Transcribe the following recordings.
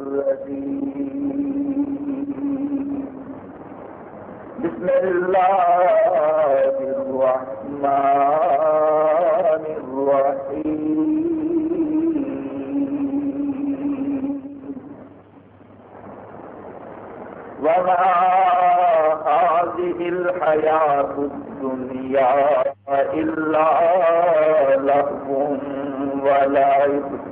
الرجيم. بسم الله الرحمن الرحيم. وما هذه الحياة الدنيا إلا لهو ولعب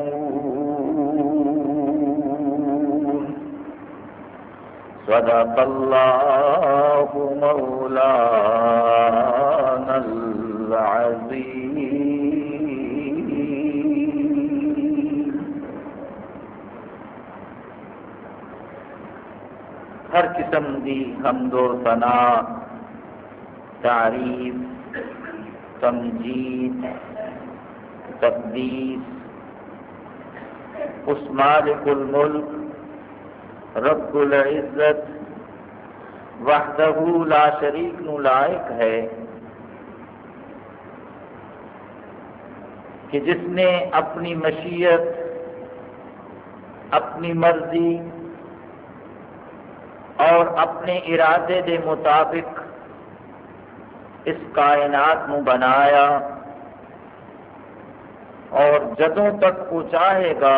صدق الله مولانا العظيم. ہر قسم دی حمد و ثنا، تعریف، تمجید، تقدیس، اس مالک الملک رب العزت وحدہ لا شریک نو لائق ہے کہ جس نے اپنی مشیت، اپنی مرضی اور اپنے ارادے دے مطابق اس کائنات نو بنایا اور جدوں تک وہ چاہے گا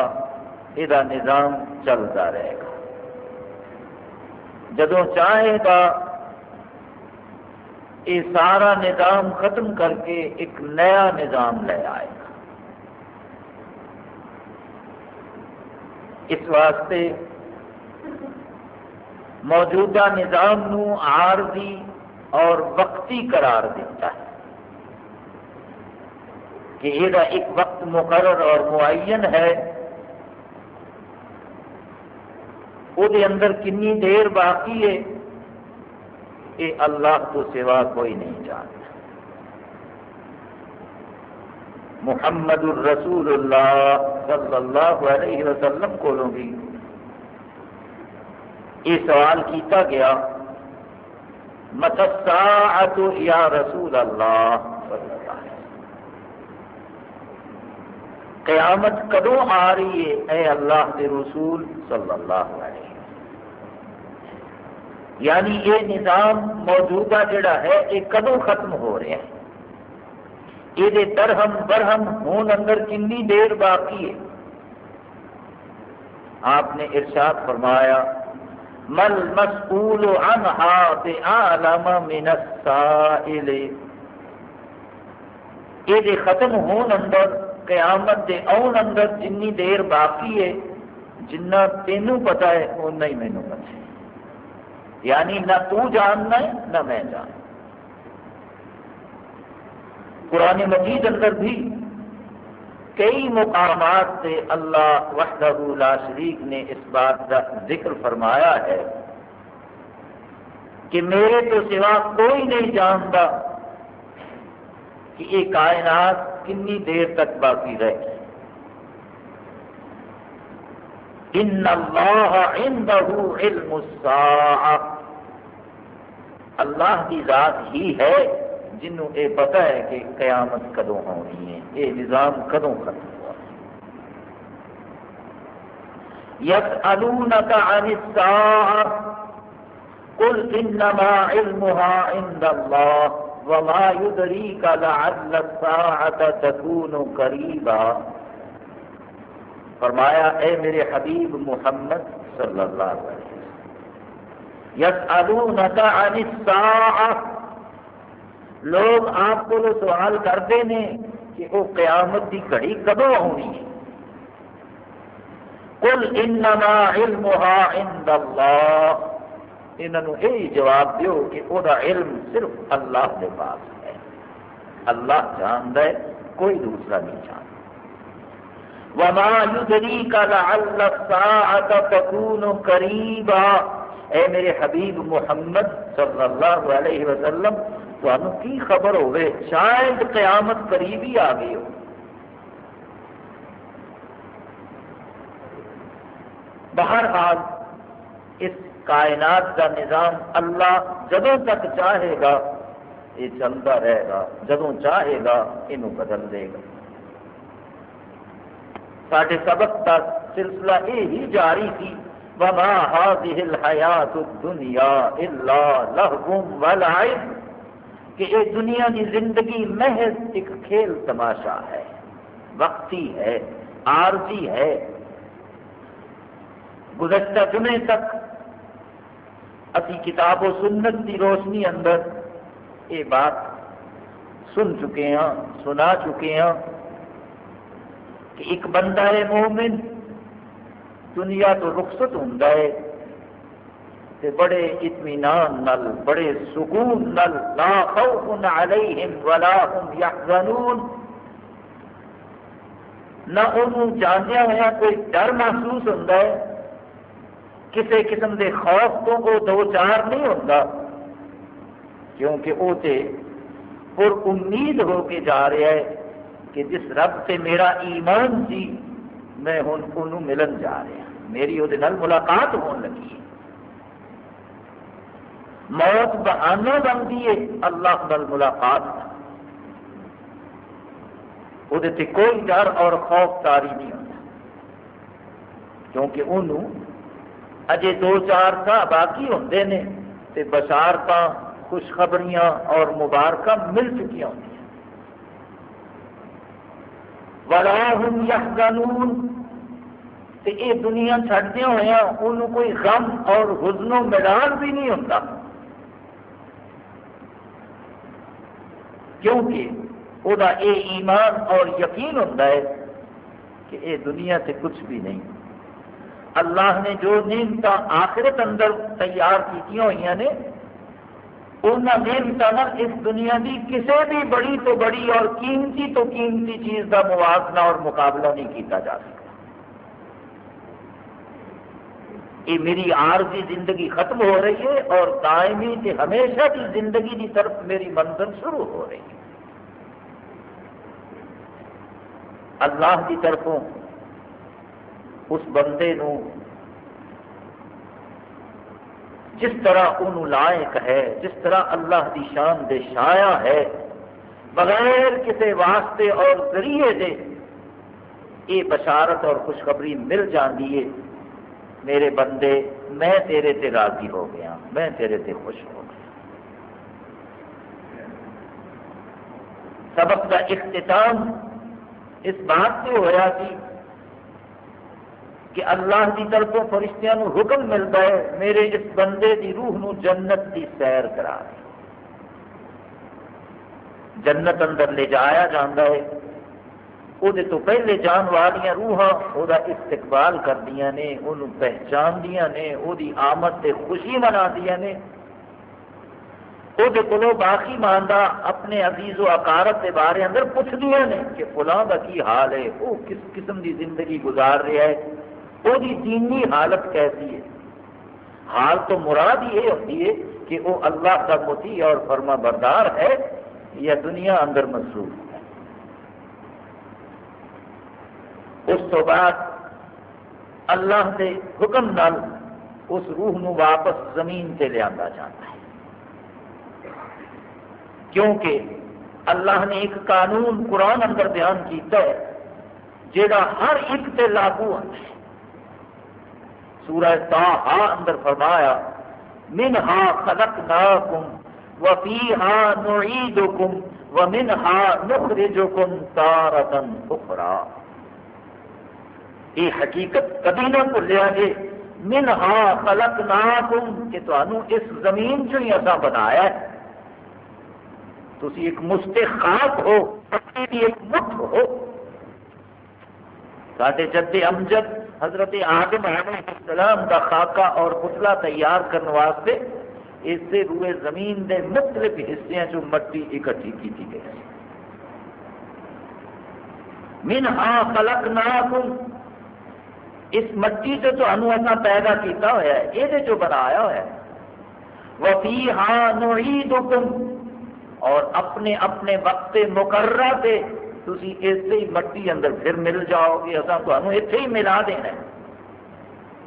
یہ نظام چلتا رہے گا۔ جدوں چاہے گا، یہ سارا نظام ختم کر کے ایک نیا نظام لے آئے گا۔ اس واسطے موجودہ نظام نو عارضی اور وقتی قرار دیتا ہے کہ یہ ایک وقت مقرر اور معین ہے۔ وہ اندر کنی دیر باقی ہے یہ اللہ تو سوا کوئی نہیں جانتا محمد الرسول اللہ صلی اللہ علیہ وسلم کو بھی یہ سوال کیتا گیا، متساعت یا رسول اللہ صلی اللہ علیہ وسلم قیامت کدوں آ رہی ہے؟ اے اللہ کے رسول صلی اللہ علیہ وسلم۔ یعنی یہ نظام موجودہ جڑا ہے، یہ کدوں ختم ہو رہا ہے؟ یہ درہم برہم ہون اندر کنی دیر باقی ہے۔ آپ نے ارشاد فرمایا، مل مسئول عنہا بعالم من السائل۔ یہ ختم ہون اندر قیامت دے اون اندر جنی دیر باقی ہے، جنہ تینوں پتا ہے اُنہ ہی مینوں پتا ہے۔ یعنی نہ تو جاننا ہے، نہ میں جاننا۔ قرآن مجید اندر بھی کئی مقامات سے اللہ وحدہ لا شریک نے اس بات کا ذکر فرمایا ہے کہ میرے تو سوا کوئی نہیں جانتا کہ یہ کائنات کنی دیر تک باقی رہے؟ ان اللہ عنده علم الساعہ اللہ کی ذات ہی ہے جنہوں یہ پتا ہے کہ قیامت کدوں ہونی ہے۔ یہ نظام کدوں ختم ہوا؟ يسألونك عن الساعة۔ قل إنما علمها عند الله وما يدريك لعل الساعة تكون قريبا فرمایا، اے میرے حبیب محمد صلی اللہ علیہ وسلم، یسألونک عن الساعة، لوگ آپ کو سوال کرتے ہیں کہ وہ قیامت کی گھڑی کدو ہونی ہے؟ قل انما علمها عند اللہ انہوں یہی جواب دیو کہ وہ علم صرف اللہ کے پاس ہے۔ اللہ جانتا ہے، کوئی دوسرا نہیں جانتا وما يدريك لعل الساعة تكون قريبا۔ اے میرے حبیب محمد صلی اللہ علیہ وسلم کی خبر ہوئے؟ شاید قیامت قریب ہی آ گئی ہو۔ بہرحال اس کائنات کا نظام اللہ جدوں تک چاہے گا، یہ چلتا رہے گا، جدوں چاہے گا یہ بدل دے گا۔ سارے سبق کا سلسلہ یہی جاری تھی، وما هذه الحیات الدنیا الا لہو ولعب۔ کہ یہ دنیا کی زندگی محض ایک کھیل تماشا ہے، وقتی ہے، عارضی ہے۔ گزشتہ جمعے تک اسی کتاب و سنت کی روشنی اندر یہ بات سن چکے ہیں، سنا چکے ہیں کہ ایک بندہ ہے مومن، دنیا تو رخصت ہوں تے بڑے اطمینان نل، بڑے سکون نل، لا خوف علیہم ولا هم یحزنون۔ نہ انہوں جاندیا ہوا کوئی ڈر محسوس ہوتا ہے کسی قسم کے خوف تو وہ دو چار نہیں ہوتا، کیونکہ وہ تے پر امید ہو کے جا رہا ہے کہ جس رب سے میرا ایمان سی میں ہوں انہوں ملن جا رہا میری وہ ملاقات ہون لگی ہے۔ موت بہانہ بنتی ہے اللہ نال ملاقات۔ وہ کوئی ڈر اور خوف تاری نہیں ہوتا، کیونکہ انہوں اجے دو چار سا باقی ہوتے ہیں تو بشارت خوشخبریاں اور مبارک مل چکی ہوں ولاحم یا قانون یہ دنیا چڑھدیا ہوا انہوں کوئی غم اور حزن و میدان بھی نہیں ہوتا کیونکہ وہ ایمان اور یقین ہوتا ہے کہ یہ دنیا سے کچھ بھی نہیں اللہ نے جو نعمت آخرت اندر تیار کی ہوئی نے ان نعمت اس دنیا کی کسی بھی بڑی تو بڑی اور قیمتی تو قیمتی چیز کا موازنہ اور مقابلہ نہیں کیتا جا سکتا۔ یہ میری عارضی زندگی ختم ہو رہی ہے اور دائمی کہ ہمیشہ کی زندگی کی طرف میری منزل شروع ہو رہی ہے۔ اللہ کی طرفوں اس بندے نو جس طرح ان لائق ہے، جس طرح اللہ کی شان دے شایا ہے، بغیر کسی واسطے اور ذریعے دے یہ بشارت اور خوشخبری مل جاتی ہے۔ میرے بندے، میں تیرے تے راضی ہو گیا، میں تیرے تے خوش ہو گیا۔ سبق کا اختتام اس بات سے ہوا کہ کہ اللہ کی طرفوں فرشتیاں نو حکم ملتا ہے، میرے اس بندے دی روح نو جنت کی سیر کرا جنت اندر لے جایا جاتا ہے۔ وہ تو پہلے جان والی روحاں وہ استقبال کردیا نے وہ پہچان دیا نے وہ آمد سے خوشی منا دیا نے وہ باقی ماندا اپنے عزیز و اکارت کے بارے اندر پوچھ دیا نے کہ فلاں کا کی حال ہے؟ وہ کس قسم کی زندگی گزار رہا ہے؟ وہ دینی حالت کیسی ہے؟ حال تو مراد یہ ہوتی ہے کہ وہ اللہ کا متی اور فرما بردار ہے یا دنیا اندر مصروف ہے۔ اس تو بعد اللہ کے حکم نال اس روح نو واپس زمین سے لیا جاتا ہے۔ کیونکہ اللہ نے ایک قانون قرآن اندر بیان کیتا ہے جہاں ہر ایک تے لاگو ہوتا ہے۔ سورہ تاہا اندر فرمایا، منہا خلقناکم وفیہا نعیدکم ومنہا نخرجکم تارتا اخرى۔ یہ حقیقت کبھی نہ بھولیا جی منہا خلقناکم کہ تمہوں اس زمین چو ہی اصا بنایا ہے۔ تسی ایک مستخاق ہو ایک مٹھ ہو۔ سارے جد امجد حضرت آدم علیہ السلام کا خاکہ اور پتلا تیار کرنے واسطے اس سے روئے زمین دے مختلف حصے جو مٹی اکٹھی کی گئی من ہاں خلق اس مٹی سے تو انو ایسا پیدا کیتا ہوا ہے، یہ جو بنایا ہوا ہے۔ وفی ہاں نعید اور اپنے اپنے وقت مقررہ سے تھی اسی مٹی اندر پھر مل جاؤ گے اصل تمہیں اتنے ہی ملا دینا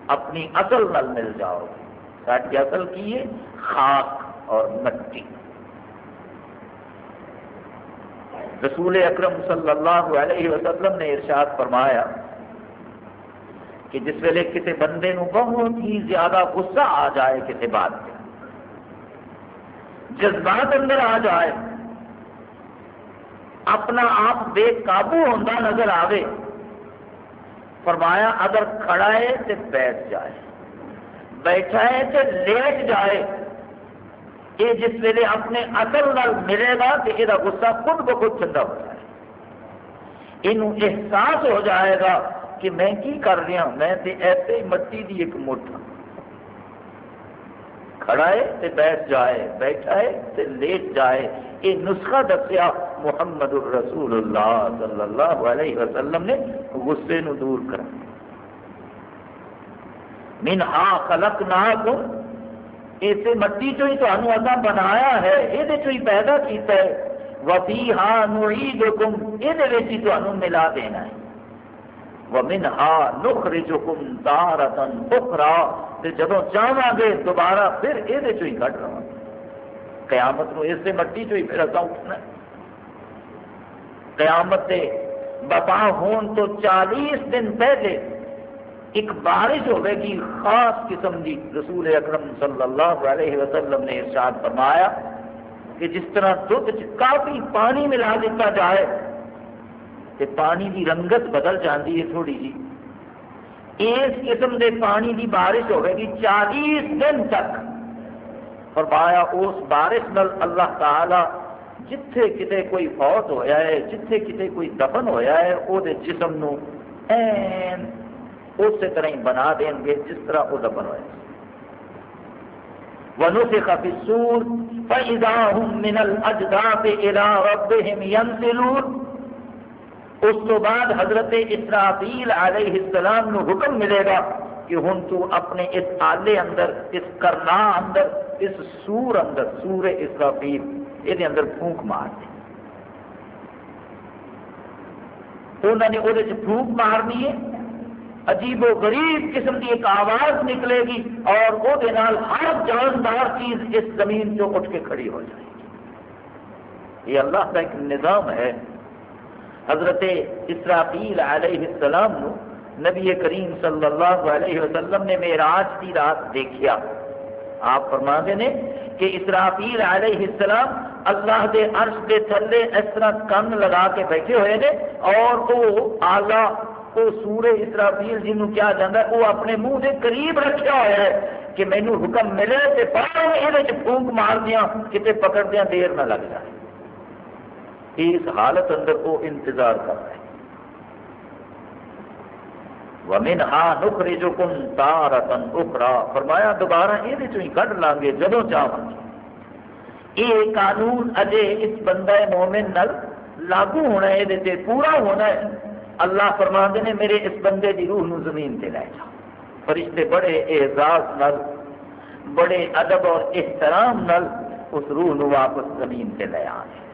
اپنی اصل نل مل جاؤ گے۔ ساری اصل کی ہے؟ خاک اور مٹی۔ رسول اکرم صلی اللہ علیہ وسلم نے ارشاد فرمایا کہ جس ویلے کسی بندے نو بہت ہی زیادہ غصہ آ جائے کسی بات پہ، جذبات اندر آ جائے اپنا آپ بے قابو ہوتا نظر آئے فرمایا، اگر کھڑا ہے تو بیٹھ جائے۔ بیٹھا ہے تو لیٹ جائے۔ یہ جس ویلے اپنے اصل نال ملے گا تو یہ غصہ خود بخود ٹھنڈا ہو جائے۔ یہ احساس ہو جائے گا کہ میں کی کر رہا میں تے ایسے مٹی دی ایک مٹھ ہوں کھڑا ہے تے بیٹھ جائے بیٹھا ہے تے لیٹ جائے۔ یہ نسخہ دسیا محمد الرسول اللہ صلی اللہ علیہ وسلم نے، غصے نو دور کر من ہا خلق نہ اسے مٹی چو ہی تمہیں اصا بنایا ہے یہ ہی پیدا کیتا ہے۔ وفی ہاں نوعید حکم یہ ملا دینا ہے۔ وَمِنْهَا نُخْرِجُكُمْ تَارَةً اُخْرَى جب چاہاں گے، دوبارہ پھر یہ ہی کٹ رہا قیامت نو اس سے مٹی چو ہی پھر اصا اٹھنا قیامت دے بپا ہون تو چالیس دن پہلے ایک بارش ہوئے گی، خاص قسم کی رسول اکرم صلی اللہ علیہ وسلم نے ارشاد فرمایا کہ جس طرح دھد کافی پانی ملا دیتا جائے تو پانی کی رنگت بدل جاتی ہے تھوڑی جی۔ اس قسم کے پانی کی بارش ہوئے گی چالیس دن تک۔ فرمایا اس بارش نل اللہ تعالی جتھے کتے کوئی فوت ہویا ہے، جتھے کتے کوئی دفن ہویا ہے وہ جسم نو این اسی طرح ہی بنا دیں گے جس طرح وہ دفن ہوئے۔ ونفخ في السور فإذا هم من الأجداث إلى ربهم ينسلون اس تو بعد حضرت اسرافیل علیہ السلام نو حکم ملے گا کہ ہن تو اپنے اس آلے اندر، اس کرنا اندر، اس سور اندر، سور اسرافیل، یہ اندر پھونک مار دے انہوں نے وہ پھونک مارنی ہے۔ عجیب و غریب قسم کی ایک آواز نکلے گی اور وہ ہر جاندار چیز اس زمین سے اٹھ کے کھڑی ہو جائے گی۔ یہ اللہ کا ایک نظام ہے۔ حضرت اسرافیل علیہ السلام نو نبی کریم صلی اللہ علیہ وسلم نے میراج کی رات دیکھیا۔ آپ فرما نے کہ اسرافیل علیہ السلام اللہ دے عرش کے تھلے اس طرح کن لگا کے بیٹھے ہوئے نے اور وہ آلہ، وہ سورے اسرافیل جنہوں کیا جاتا ہے، وہ اپنے منہ کے قریب رکھا ہوا ہے کہ مینو حکم ملے تو باہر یہ پھونک مار دیا کتنے پکڑ دیا دیر نہ لگ جائے۔ اس حالت اندر وہ انتظار کر رہے ومن ہا نخری جو کن تارتن اخرا فرمایا، دوبارہ یہ ہی کٹ لیں گے جدو چاہ یہ قانون اجے اس بندہ مومن نل لاگو ہونا ہے یہ پورا ہونا ہے۔ اللہ فرما نے، میرے اس بندے کی روح نو زمین سے لے جا۔ فرشتے بڑے اعزاز نل بڑے ادب اور احترام نل اس روح نو واپس زمین سے لے آئے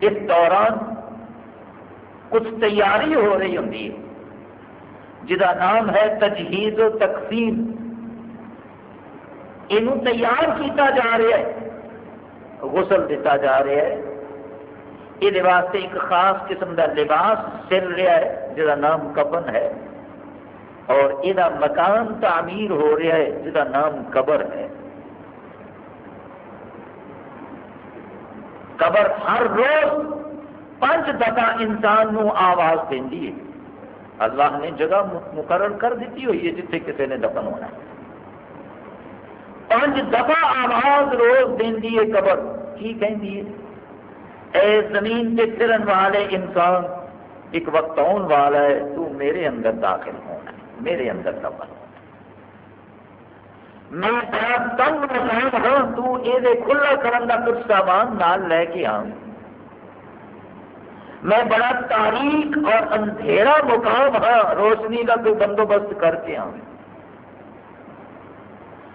اس دوران کچھ تیاری ہو رہی ہوں جہاں نام ہے تجہیز و تقسیم۔ یہ تیار کیتا جا رہا ہے، غسل دیتا جا رہا ہے۔ یہ واسطے ایک خاص قسم کا لباس چل رہا ہے جہاں نام کپن ہے۔ اور یہ مکان تعمیر ہو رہا ہے جہاں نام قبر ہے۔ قبر ہر روز پانچ دفعہ انسان نو آواز دینی ہے۔ اللہ نے جگہ مقرر کر دیتی ہوئی ہے جتنے کسی نے دفن ہونا۔ ہے پانچ دفعہ آواز روز دینی ہے قبر۔ کی کہندی ہے؟ اے زمین کے پھرن والے انسان، ایک وقت آن والا ہے، تو میرے اندر داخل ہونا ہے، میرے اندر دفن۔ ہونا میں بڑا تنگ مقام ہوں تو یہ کھلا کرن کا کچھ سامان نال لے کے آؤں میں بڑا تاریخ اور اندھیرا مقام ہاں روشنی کا کوئی بندوبست کر کے آؤں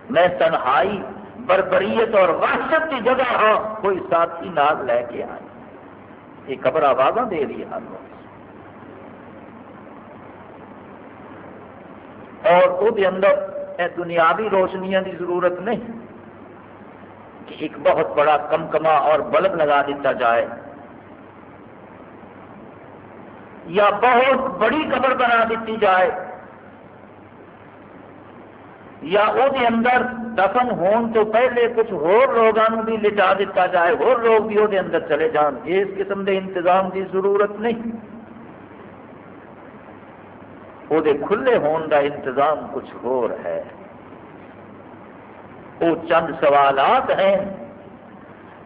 میں تنہائی بربریت اور وحشت کی جگہ ہاں کوئی ساتھی نال لے کے آئے یہ قبر آواز دے رہی ہے اور وہ اندر دنیاوی روشنیاں کی ضرورت نہیں کہ ایک بہت بڑا کم کما اور بلب لگا دیتا جائے یا بہت بڑی قبر بنا دیتی جائے یا وہ اندر دفن ہون تو پہلے کچھ ہور لوگوں بھی لٹا دیتا جائے اور لوگ بھی وہ اندر چلے جان، اس قسم کے انتظام کی ضرورت نہیں۔ وہ کھلے ہون کا انتظام کچھ ہور ہے۔ وہ چند سوالات ہیں۔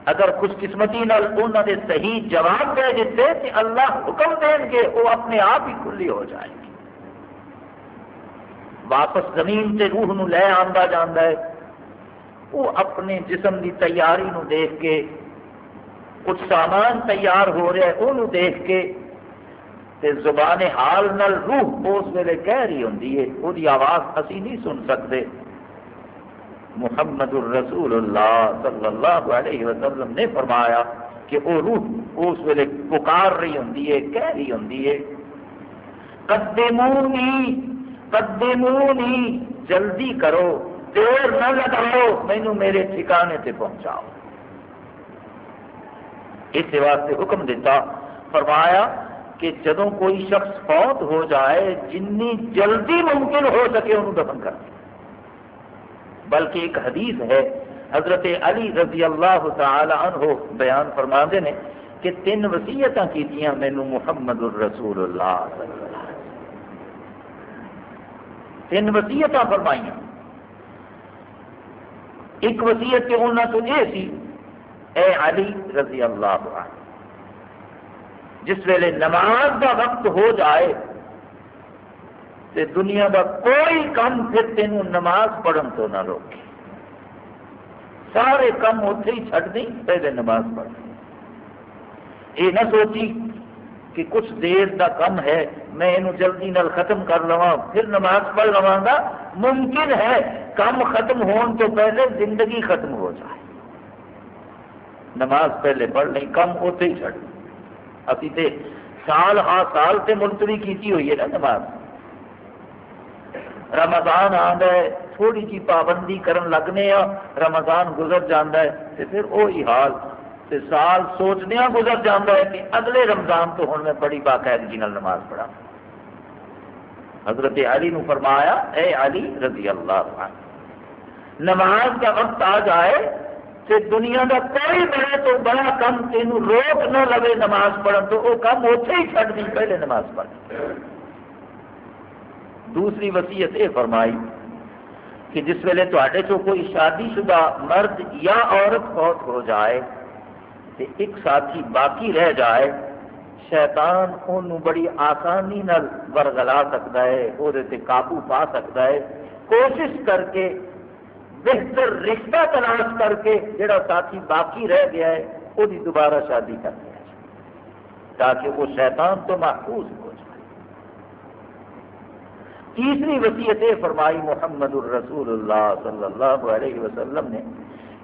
اگر خوش قسمتی انہوں نے صحیح جواب دے دیتے تو اللہ حکم دیں گے وہ اپنے آپ ہی کھلی ہو جائے گی۔ واپس زمین سے روح نو لے آتا جانا ہے۔ وہ اپنے جسم کی تیاری نو دیکھ کے، کچھ سامان تیار ہو رہا ہے وہ دیکھ کے تے زبان حال نل روح اس ویلے کہہ رہی ہوں وہ آواز اسی نہیں سن سکتے۔ محمد الرسول اللہ صلی اللہ علیہ وسلم نے فرمایا کہ وہ روح اس ویلے پکار رہی ہوں کہہ رہی ہوں قدمونی قدمونی، جلدی کرو، دیر نہ لگاؤ مینو میرے ٹھکانے سے پہنچاؤ۔ اس واسطے حکم دیتا، فرمایا کہ جدوں کوئی شخص فوت ہو جائے جنی جلدی ممکن ہو سکے انہوں دفن کر بلکہ ایک حدیث ہے، حضرت علی رضی اللہ تعالی عنہ بیان فرما نے کہ تین وسیعت کی مینو محمد الرسول اللہ تین وسیعت فرمائی ایک وسیعت کے انہوں تو یہ سی، اے علی رضی اللہ عنہ۔ جس ویلے نماز کا وقت ہو جائے تے دنیا کا کوئی کم پھر تینوں نماز پڑھن تو نہ روکے۔ سارے کم اتنے ہی چھڈ دیں، پہلے نماز پڑھ۔ یہ نہ سوچی کہ کچھ دیر کا کم ہے، میں یہ جلدی نال ختم کر لوا پھر نماز پڑھ لوا گا۔ ممکن ہے کم ختم ہون تو پہلے زندگی ختم ہو جائے۔ نماز پہلے پڑھ لیں، کم اتنے ہی چڑھ ابھی تے سال ہاں سال سے ملتوی کی ہوئی ہے نا نماز۔ رمضان آتا ہے، تھوڑی جی پابندی کرن لگنے آ رمضان گزر جانا ہے۔ تو پھر وہی حال، تے سال سوچنے گزر جانا ہے کہ اگلے رمضان تو ہوں میں بڑی باقاعدگی نماز پڑھا حضرت علی نو فرمایا، اے علی رضی اللہ عنہ، نماز کا وقت آ جائے کہ دنیا کا کوئی بڑا تو بڑا کم تین روک نہ لگے نماز پڑھن تو وہ کم اتنے ہی چڑھ دی، پہلے نماز پڑھ دوسری وسیعت یہ فرمائی کہ جس ویلے تے چو کوئی شادی شدہ مرد یا عورت فوت ہو جائے تو ایک ساتھی باقی رہ جائے، شیطان ان بڑی آسانی نال ورگلا سکتا ہے وہ قابو پا سکتا ہے۔ کوشش کر کے بہتر رشتہ تلاش کر کے جڑا ساتھی باقی رہ گیا ہے وہ دوبارہ شادی کر دیا تاکہ وہ شیطان تو محفوظ ہو جائے۔ تیسری وسیعت فرمائی محمد الرسول اللہ صلی اللہ علیہ وسلم نے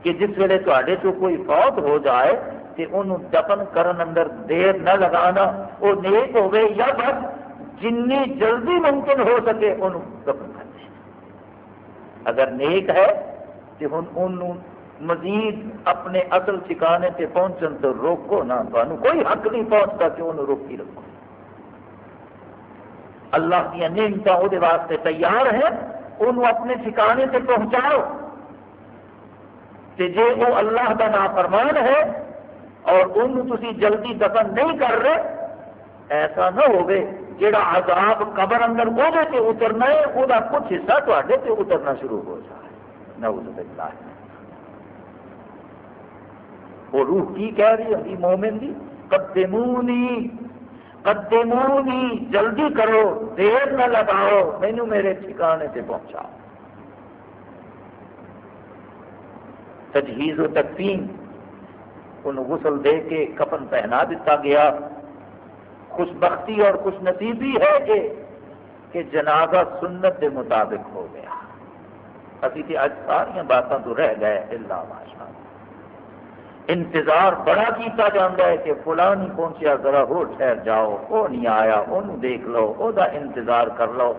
کہ جس ویلے تے تو کوئی فوت ہو جائے کہ انہوں دفن کرن اندر دیر نہ لگانا وہ نیک ہوگی یا بس جنی جلدی ممکن ہو سکے انہوں دفن کر دیں اگر نیک ہے تو ہوں انہوں مزید اپنے اصل ٹھکانے سے پہنچن تو روکو نہ کوئی حق نہیں پہنچتا کہ انہوں روکی رکھو۔ اللہ دیا نعمت وہ واسطے تیار ہے انہوں اپنے ٹھکانے سے پہنچاؤ۔ جی وہ اللہ کا نافرمان ہے اور انہوں تھی جلدی دفن نہیں کر رہے، ایسا نہ ہوگے جڑا عذاب قبر اندر وہ اترنا ہے وہ کچھ حصہ تے اترنا شروع ہو جائے۔ نہ باللہ وہ روح کی کہہ رہی ہوگی مومن دی قدمونی قدمونی، جلدی کرو، دیر نہ لگاؤ، مینو میرے ٹھکانے سے پہنچاؤ۔ تجہیز و تقسیم ان غسل دے کے کفن پہنا دیتا گیا۔ خوش بختی اور خوش نصیبی ہے کہ کہ جنازہ سنت کے مطابق ہو گیا۔ ابھی تو اج ساریا باتوں تو رہ گئے اللہ ماشاء انتظار بڑا کیتا جاتا ہے کہ فلاں نہیں پہنچیا، ذرا ہو ٹھہر جاؤ وہ نہیں آیا وہ دیکھ لو وہ انتظار کر لو۔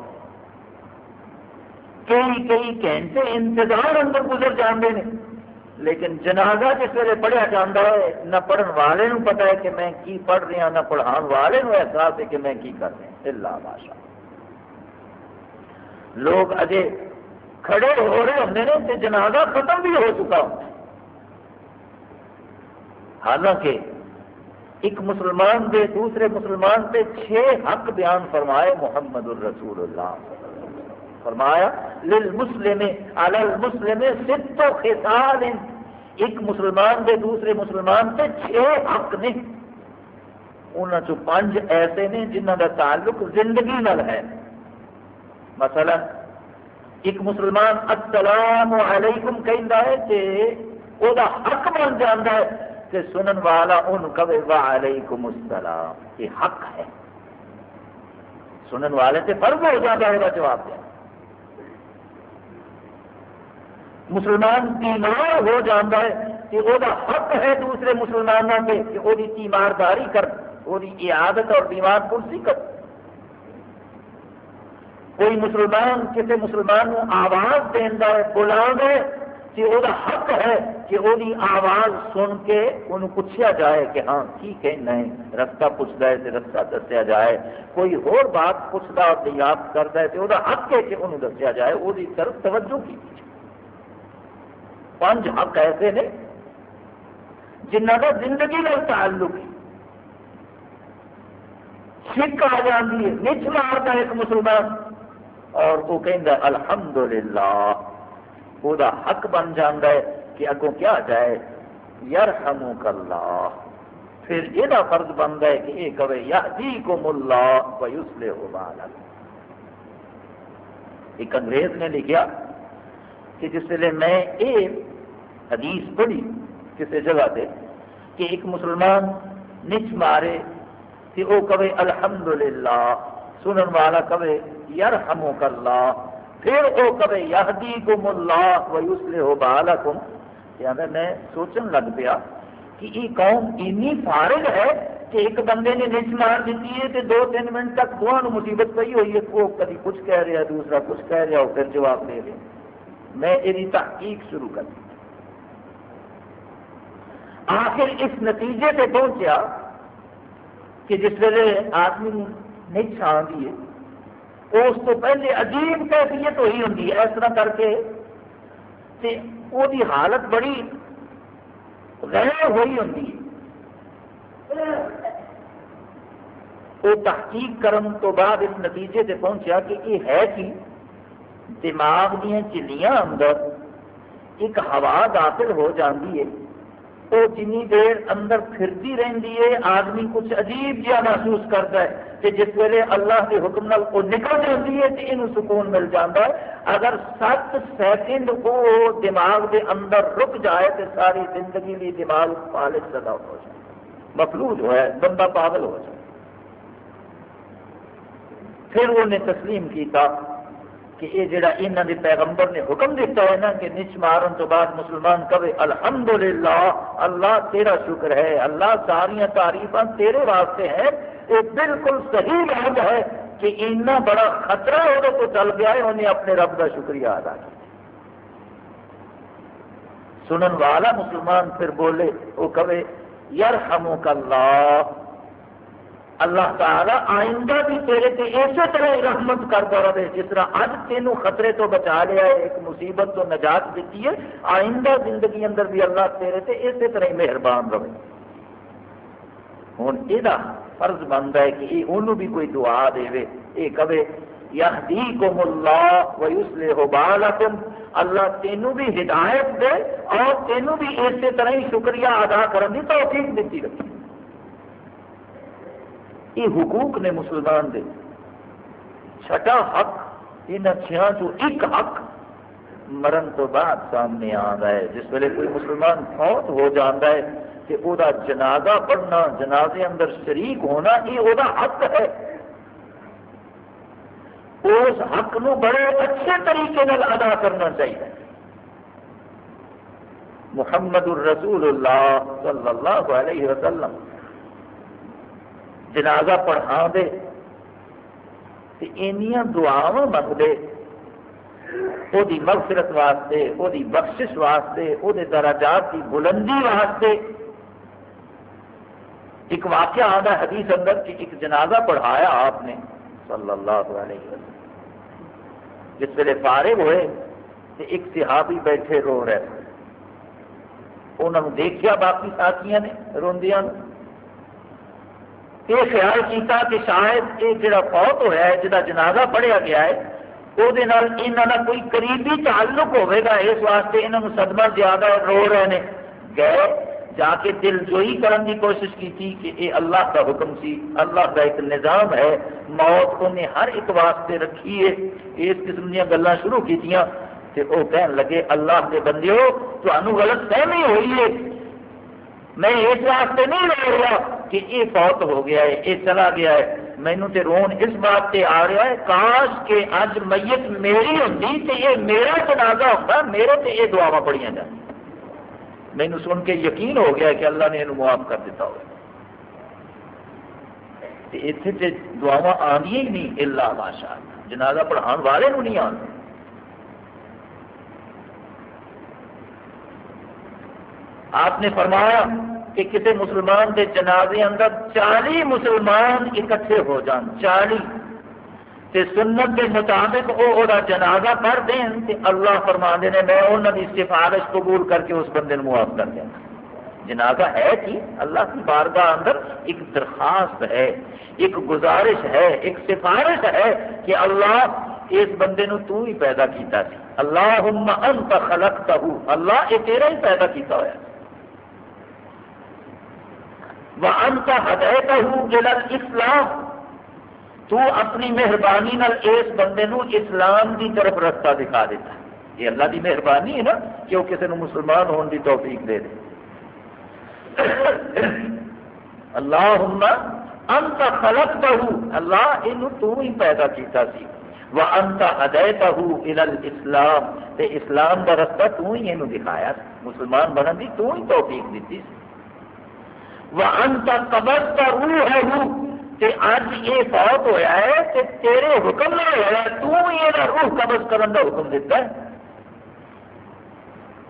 کئی کئی گھنٹے انتظار اندر گزر جاندے ہیں لیکن جنازہ جس ویلے پڑھیا جاتا ہے، نہ پڑھن والے نو پتا ہے کہ میں کی پڑھ رہا نہ پڑھان والے نو احساس ہے کہ میں کی کر رہا۔ اللہ باشا لوگ اجے کھڑے ہو رہے ہوں نے، تو جنازہ ختم بھی ہو چکا ہوں۔ حالانکہ ایک مسلمان دے دوسرے مسلمان دے چھ حق بیان فرمائے محمد الرسول اللہ۔ فرمایا، للمسلم علی المسلم ست و خصال۔ ایک مسلمان دے دوسرے مسلمان سے چھ حق نے۔ انہوں چو پانچ ایسے نے جنہوں کا تعلق زندگی نال ہے۔ مثلا ایک مسلمان، السلام علیکم، کہندا ہے کہ او دا حق بن جاتا ہے کہ سنن والا ان کبھی وعلیکم السلام، یہ حق ہے۔ سنن والے سے فرض ہو جاتا ہے جواب دیا مسلمان تیمار ہو جاتا ہے کہ وہ حق ہے دوسرے مسلمانوں کے کہ وہ تیمارداری کر وہ عادت اور بیمار پرسی کر۔ کوئی مسلمان، کسی مسلمان کو آواز دینا ہے بلا ہے کہ وہ حق ہے کہ وہ آواز سن کے انہوں پوچھا جائے کہ ہاں ٹھیک ہے؟ نہیں رستہ پوچھتا ہے تو رستہ دسیا جائے۔ کوئی اور بات پوچھتا اور یاد کرتا ہے تو وہ حق ہے کہ انہوں دسیا جائے وہ طرف توجہ کی۔ پانچ حق ایسے نے جنہ کا زندگی کا تعلق ہے۔ سکھ آ جاتی ہے نچ مارتا ایک مسلمان۔ اور وہ کہہ الحمد للہ وہ حق بن جاتا ہے کہ اگوں کیا جائے؟ یار ہموں پھر یہ فرض بنتا ہے کہ یہ کہے یا جی کو ملا ویسلے ہو ایک انگریز نے لکھا کہ جس ویلے میں یہ حدیث پڑھی کسی جگہ پہ کہ ایک مسلمان نچ مارے کہ وہ کبھی الحمد للہ سنن والا کبھی یار ہمو کر لا پھر وہ کبھی یادی گم اللہ ویسلے ہو بالا کم میں سوچن لگ پیا کہ یہ قوم اینی فارغ ہے کہ ایک بندے نے نچ مار دیتی ہے کہ دو تین منٹ تک دونوں مصیبت پی ہوئی ہے، وہ کبھی کچھ کہہ رہا دوسرا کچھ کہہ رہا ہو پھر جواب دے رہے میں یہ تحقیق شروع کر دی۔ آخر اس نتیجے سے پہنچیا کہ جس ویلے آدمی نہیں آتی ہے اس تو پہلے عجیب کیفیت ہوئی ہوں اس طرح کر کے۔ وہ حالت بڑی غیر ہوئی ہوں وہ تحقیق کرن تو بعد اس نتیجے سے پہنچیا کہ یہ ہے کہ دماغ دیا چلیاں اندر ایک ہوا داخل ہو جاتی ہے۔ وہ جنی دیر اندر پھرتی رہتی ہے، آدمی کچھ عجیب جہا محسوس کرتا ہے کہ جس ویلے اللہ کے حکم نال وہ نکل جاتی ہے تو یہ سکون مل جاتا ہے۔ اگر سات سیکنڈ وہ دماغ کے اندر رک جائے تو ساری زندگی بھی دماغ پالش زدہ ہو جائے۔ مفلوج ہوا ہے بندہ پاگل ہو جائے۔ پھر انہیں تسلیم کیتا۔ کہ یہ جڑا یہاں کے پیغمبر نے حکم دیتا ہے نا کہ نچ مارن تو بعد مسلمان کہے، الحمدللہ، اللہ تیرا شکر ہے، اللہ ساری تعریف تیرے واسطے ہیں یہ بالکل صحیح بات ہے کہ اتنا بڑا خطرہ وہ کو چل گیا ہے، انہیں اپنے رب کا شکریہ ادا کیا۔ سنن والا مسلمان پھر بولے، وہ کہے یار اللہ اللہ تعالیٰ آئندہ بھی تیرے تے اسی طرح رحمت کرتا رہے جس طرح اج تینوں خطرے تو بچا لیا ہے، ایک مصیبت تو نجات دیتی ہے، آئندہ زندگی اندر بھی اللہ تیرے تے اسی طرح مہربان رہے۔ ہوں یہ فرض بنتا ہے کہ یہ انہوں بھی کوئی دعا دے یہ کبے یہدیکم اللہ ویسلح بالکم۔ اللہ تینوں بھی ہدایت دے اور تینوں بھی اسی طرح ہی شکریہ ادا کرنے کی توفیق دیتی رکھی یہ حقوق نے مسلمان دے۔ چھٹا حق، ان چھیا چو ایک حق مرن تو بعد سامنے آتا ہے۔ جس ویلے کوئی مسلمان فوت ہو جاتا ہے کہ وہ جنازہ پڑھنا، جنازے اندر شریک ہونا، یہ وہ حق ہے۔ اس حق نو بڑے اچھے طریقے ادا کرنا چاہیے۔ محمد الرسول اللہ صلی اللہ علیہ وسلم جنازہ پڑھا دے دعا منگتے وہ مغفرت واسطے وہ بخشش واسطے وہ دراجات کی بلندی واسطے ایک واقعہ آتا حدیث اندر کہ ایک جنازہ پڑھایا آپ نے صلی اللہ علیہ وسلم۔ جس ویلے فارغ ہوئے تو ایک صحابی بیٹھے رو رہے۔ انہوں نے دیکھا باقی ساتھیاں نے روندیاں یہ خیال کیتا کہ شاید یہ جڑا فوت ہوا ہے جہاں جنازہ پڑھیا گیا ہے وہ کوئی قریبی تعلق ہوئے گا، اس واسطے یہاں صدمہ زیادہ رو رہے ہیں گئے، جا کے دل جوئی کرنے کی کوشش کی تھی کہ یہ اللہ کا حکم سی، اللہ کا ایک نظام ہے، موت انہیں ہر ایک واسطے رکھی ہے۔ اس قسم دیا گلیں شروع کی وہ کہن لگے، اللہ کے بندے ہو تو غلط فہمی ہوئی ہے۔ میں اس واسطے نہیں رو رہا کہ یہ فوت ہو گیا ہے، یہ چلا گیا ہے۔ مینو تے رون اس بات سے آ رہا ہے، کاش کہ اج میت میری ہوں یہ میرا جنازہ ہوتا، میرے تے یہ دعوا پڑھیا جائیں مینو سن کے یقین ہو گیا کہ اللہ نے یہ معاف کر دیتا ہو اتنے دعوا آدی ہی نہیں، اللہ ماشاء جنازہ پڑھان والے نہیں آتے آپ نے فرمایا کہ کسی مسلمان کے جنازے اندر چالی مسلمان اکٹھے ہو جان چالی تے سنت کے مطابق وہ جنازہ پڑھ دیں تے اللہ فرما دے میں انہوں کی سفارش قبول کر کے اس بندے معاف کر دیا۔ جنازہ ہے کہ اللہ کی بارگاہ اندر ایک درخواست ہے، ایک گزارش ہے، ایک سفارش ہے کہ اللہ اس بندے نو تو ہی پیدا کیتا سی۔ اللہ انت خلقتہ اللہ یہ تیرا ہی پیدا کیتا ہوا وَأَنْتَ هَدَيْتَهُ إِلَى الْإِسْلَامِ۔ تو اپنی مہربانی نال اس بندے نو اسلام دی طرف رستہ دکھا دیتا یہ اللہ دی مہربانی ہے نا کہ وہ کسی مسلمان ہونے دی توفیق دے دے۔ اللہم انت خلقتہ اللہ انو تو ہی پیدا کیتا سی۔ وَأَنْتَ هَدَيْتَهُ إِلَى الْإِسْلَامِ۔ تے اسلام دا رستہ تو ہی انو دکھایا۔ مسلمان بنن دی تو ہی توفیق دیتی سی۔ وَأَنْتَ قَبَضْتَ رُوحَهُ تے اج یہ فوت ہویا ہے تے تیرے حکم نہ ہوا تو یہ روح قبض کرنے کا حکم دیتا ہے۔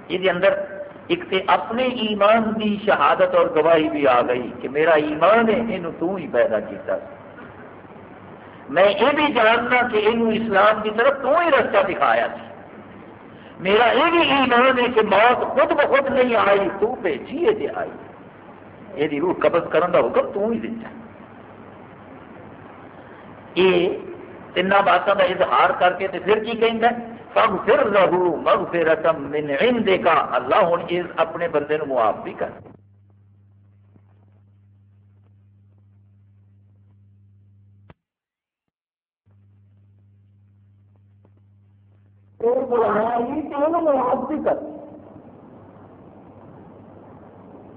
یہ اندر ایک تے اپنے ایمان دی شہادت اور گواہی بھی آ گئی کہ میرا ایمان ہے یہ تو ہی پیدا کیتا۔ میں یہ بھی جاننا کہ یہ اسلام کی طرف تو ہی رستہ دکھایا تھی میرا یہ بھی ایمان ہے کہ موت خود بخود نہیں آئی، تو بھیجی ہے آئی۔ یہ روح قبض کرنے کا حکم تو ہی دیتا ہے یہ تین باتوں کا اظہار کر کے پھر کی کہہ سب پھر رہو مگ پھر رقم من دے کا اللہ ہوں اس اپنے بندے نو معاف بھی کر معاف بھی کر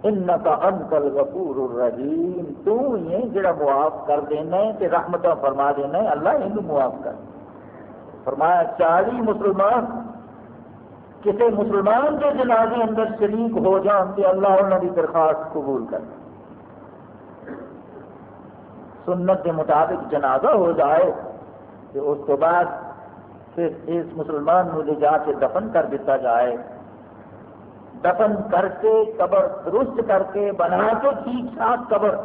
انکا انت الغفور الرحیم، تو ہی ہے جڑا معاف کر دینا ہے تے رحمتہ فرما دینا ہے، اللہ یہ معاف کر فرمایا، چالی مسلمان کسی مسلمان کے جنازے اندر شریک ہو جان تے اللہ انہوں کی درخواست قبول کر سنت کے مطابق جنازہ ہو جائے تو اس کے بعد پھر اس مسلمان کو لے جا کے دفن کر دیتا جائے۔ دفن کر کے، قبر درست کر کے، بنا کے ٹھیک ٹھاک قبر۔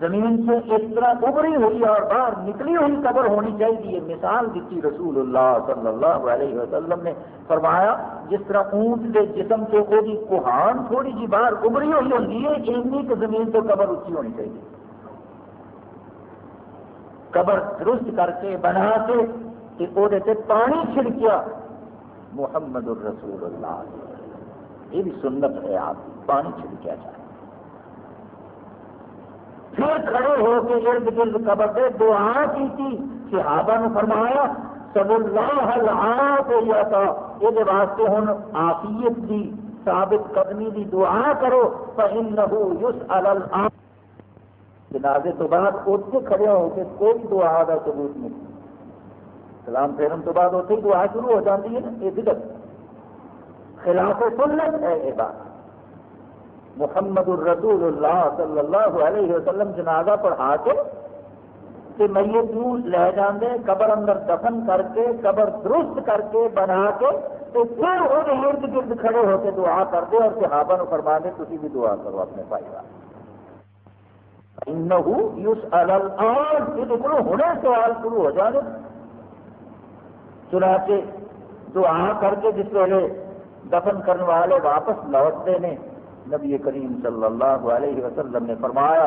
زمین سے اس طرح ابری ہوئی اور باہر نکلی ہوئی قبر ہونی چاہیے۔ مثال دیتی رسول اللہ صلی اللہ علیہ وسلم نے فرمایا، جس طرح اونٹ کے جسم سے وہ کوہان تھوڑی جی باہر ابری ہوئی ہوتی ہے اینی تو زمین تو قبر اچھی ہونی چاہیے۔ قبر درست کر کے، بنا کے وہ پانی چھڑکیا۔ محمد الرسول اللہ۔ یہ بھی سنت ہے آپ پانی چھڑکیا جائے۔ پھر کھڑے ہو کے ارد گرد قبر دے دعا کی تھی، صحابہ نے فرمایا سب اللہ العاف ہو جاتا یہ واسطے ہوں آفیت دی، ثابت قدمی دی دعا کرو، فإنه يسأل العاف جنازے تو بعد اتنے کھڑے ہو کے کوئی دعا کا ثبوت نہیں۔ سلام پھیرن تو بعد اتنے دعا شروع ہو جاتی ہے نا، یہ بدت خلاف سنت ہے یہ بات محمد الرسول اللہ صلی اللہ علیہ وسلم جنازہ پڑھا کے کہ میت نو لے جاندے، قبر اندر دفن کر کے، قبر درست کر کے بنا کے، تو پھر وہ ارد گرد کھڑے ہو کے دعا کر دے اور صحابہ نو فرما دے تھی بھی دعا کرو اپنے بھائی ہونے سوال شروع ہو جانے۔ چنانچہ دعا کر کے جس ویلے دفن کرنے والے واپس لوٹتے ہیں۔ نبی کریم صلی اللہ علیہ وسلم نے فرمایا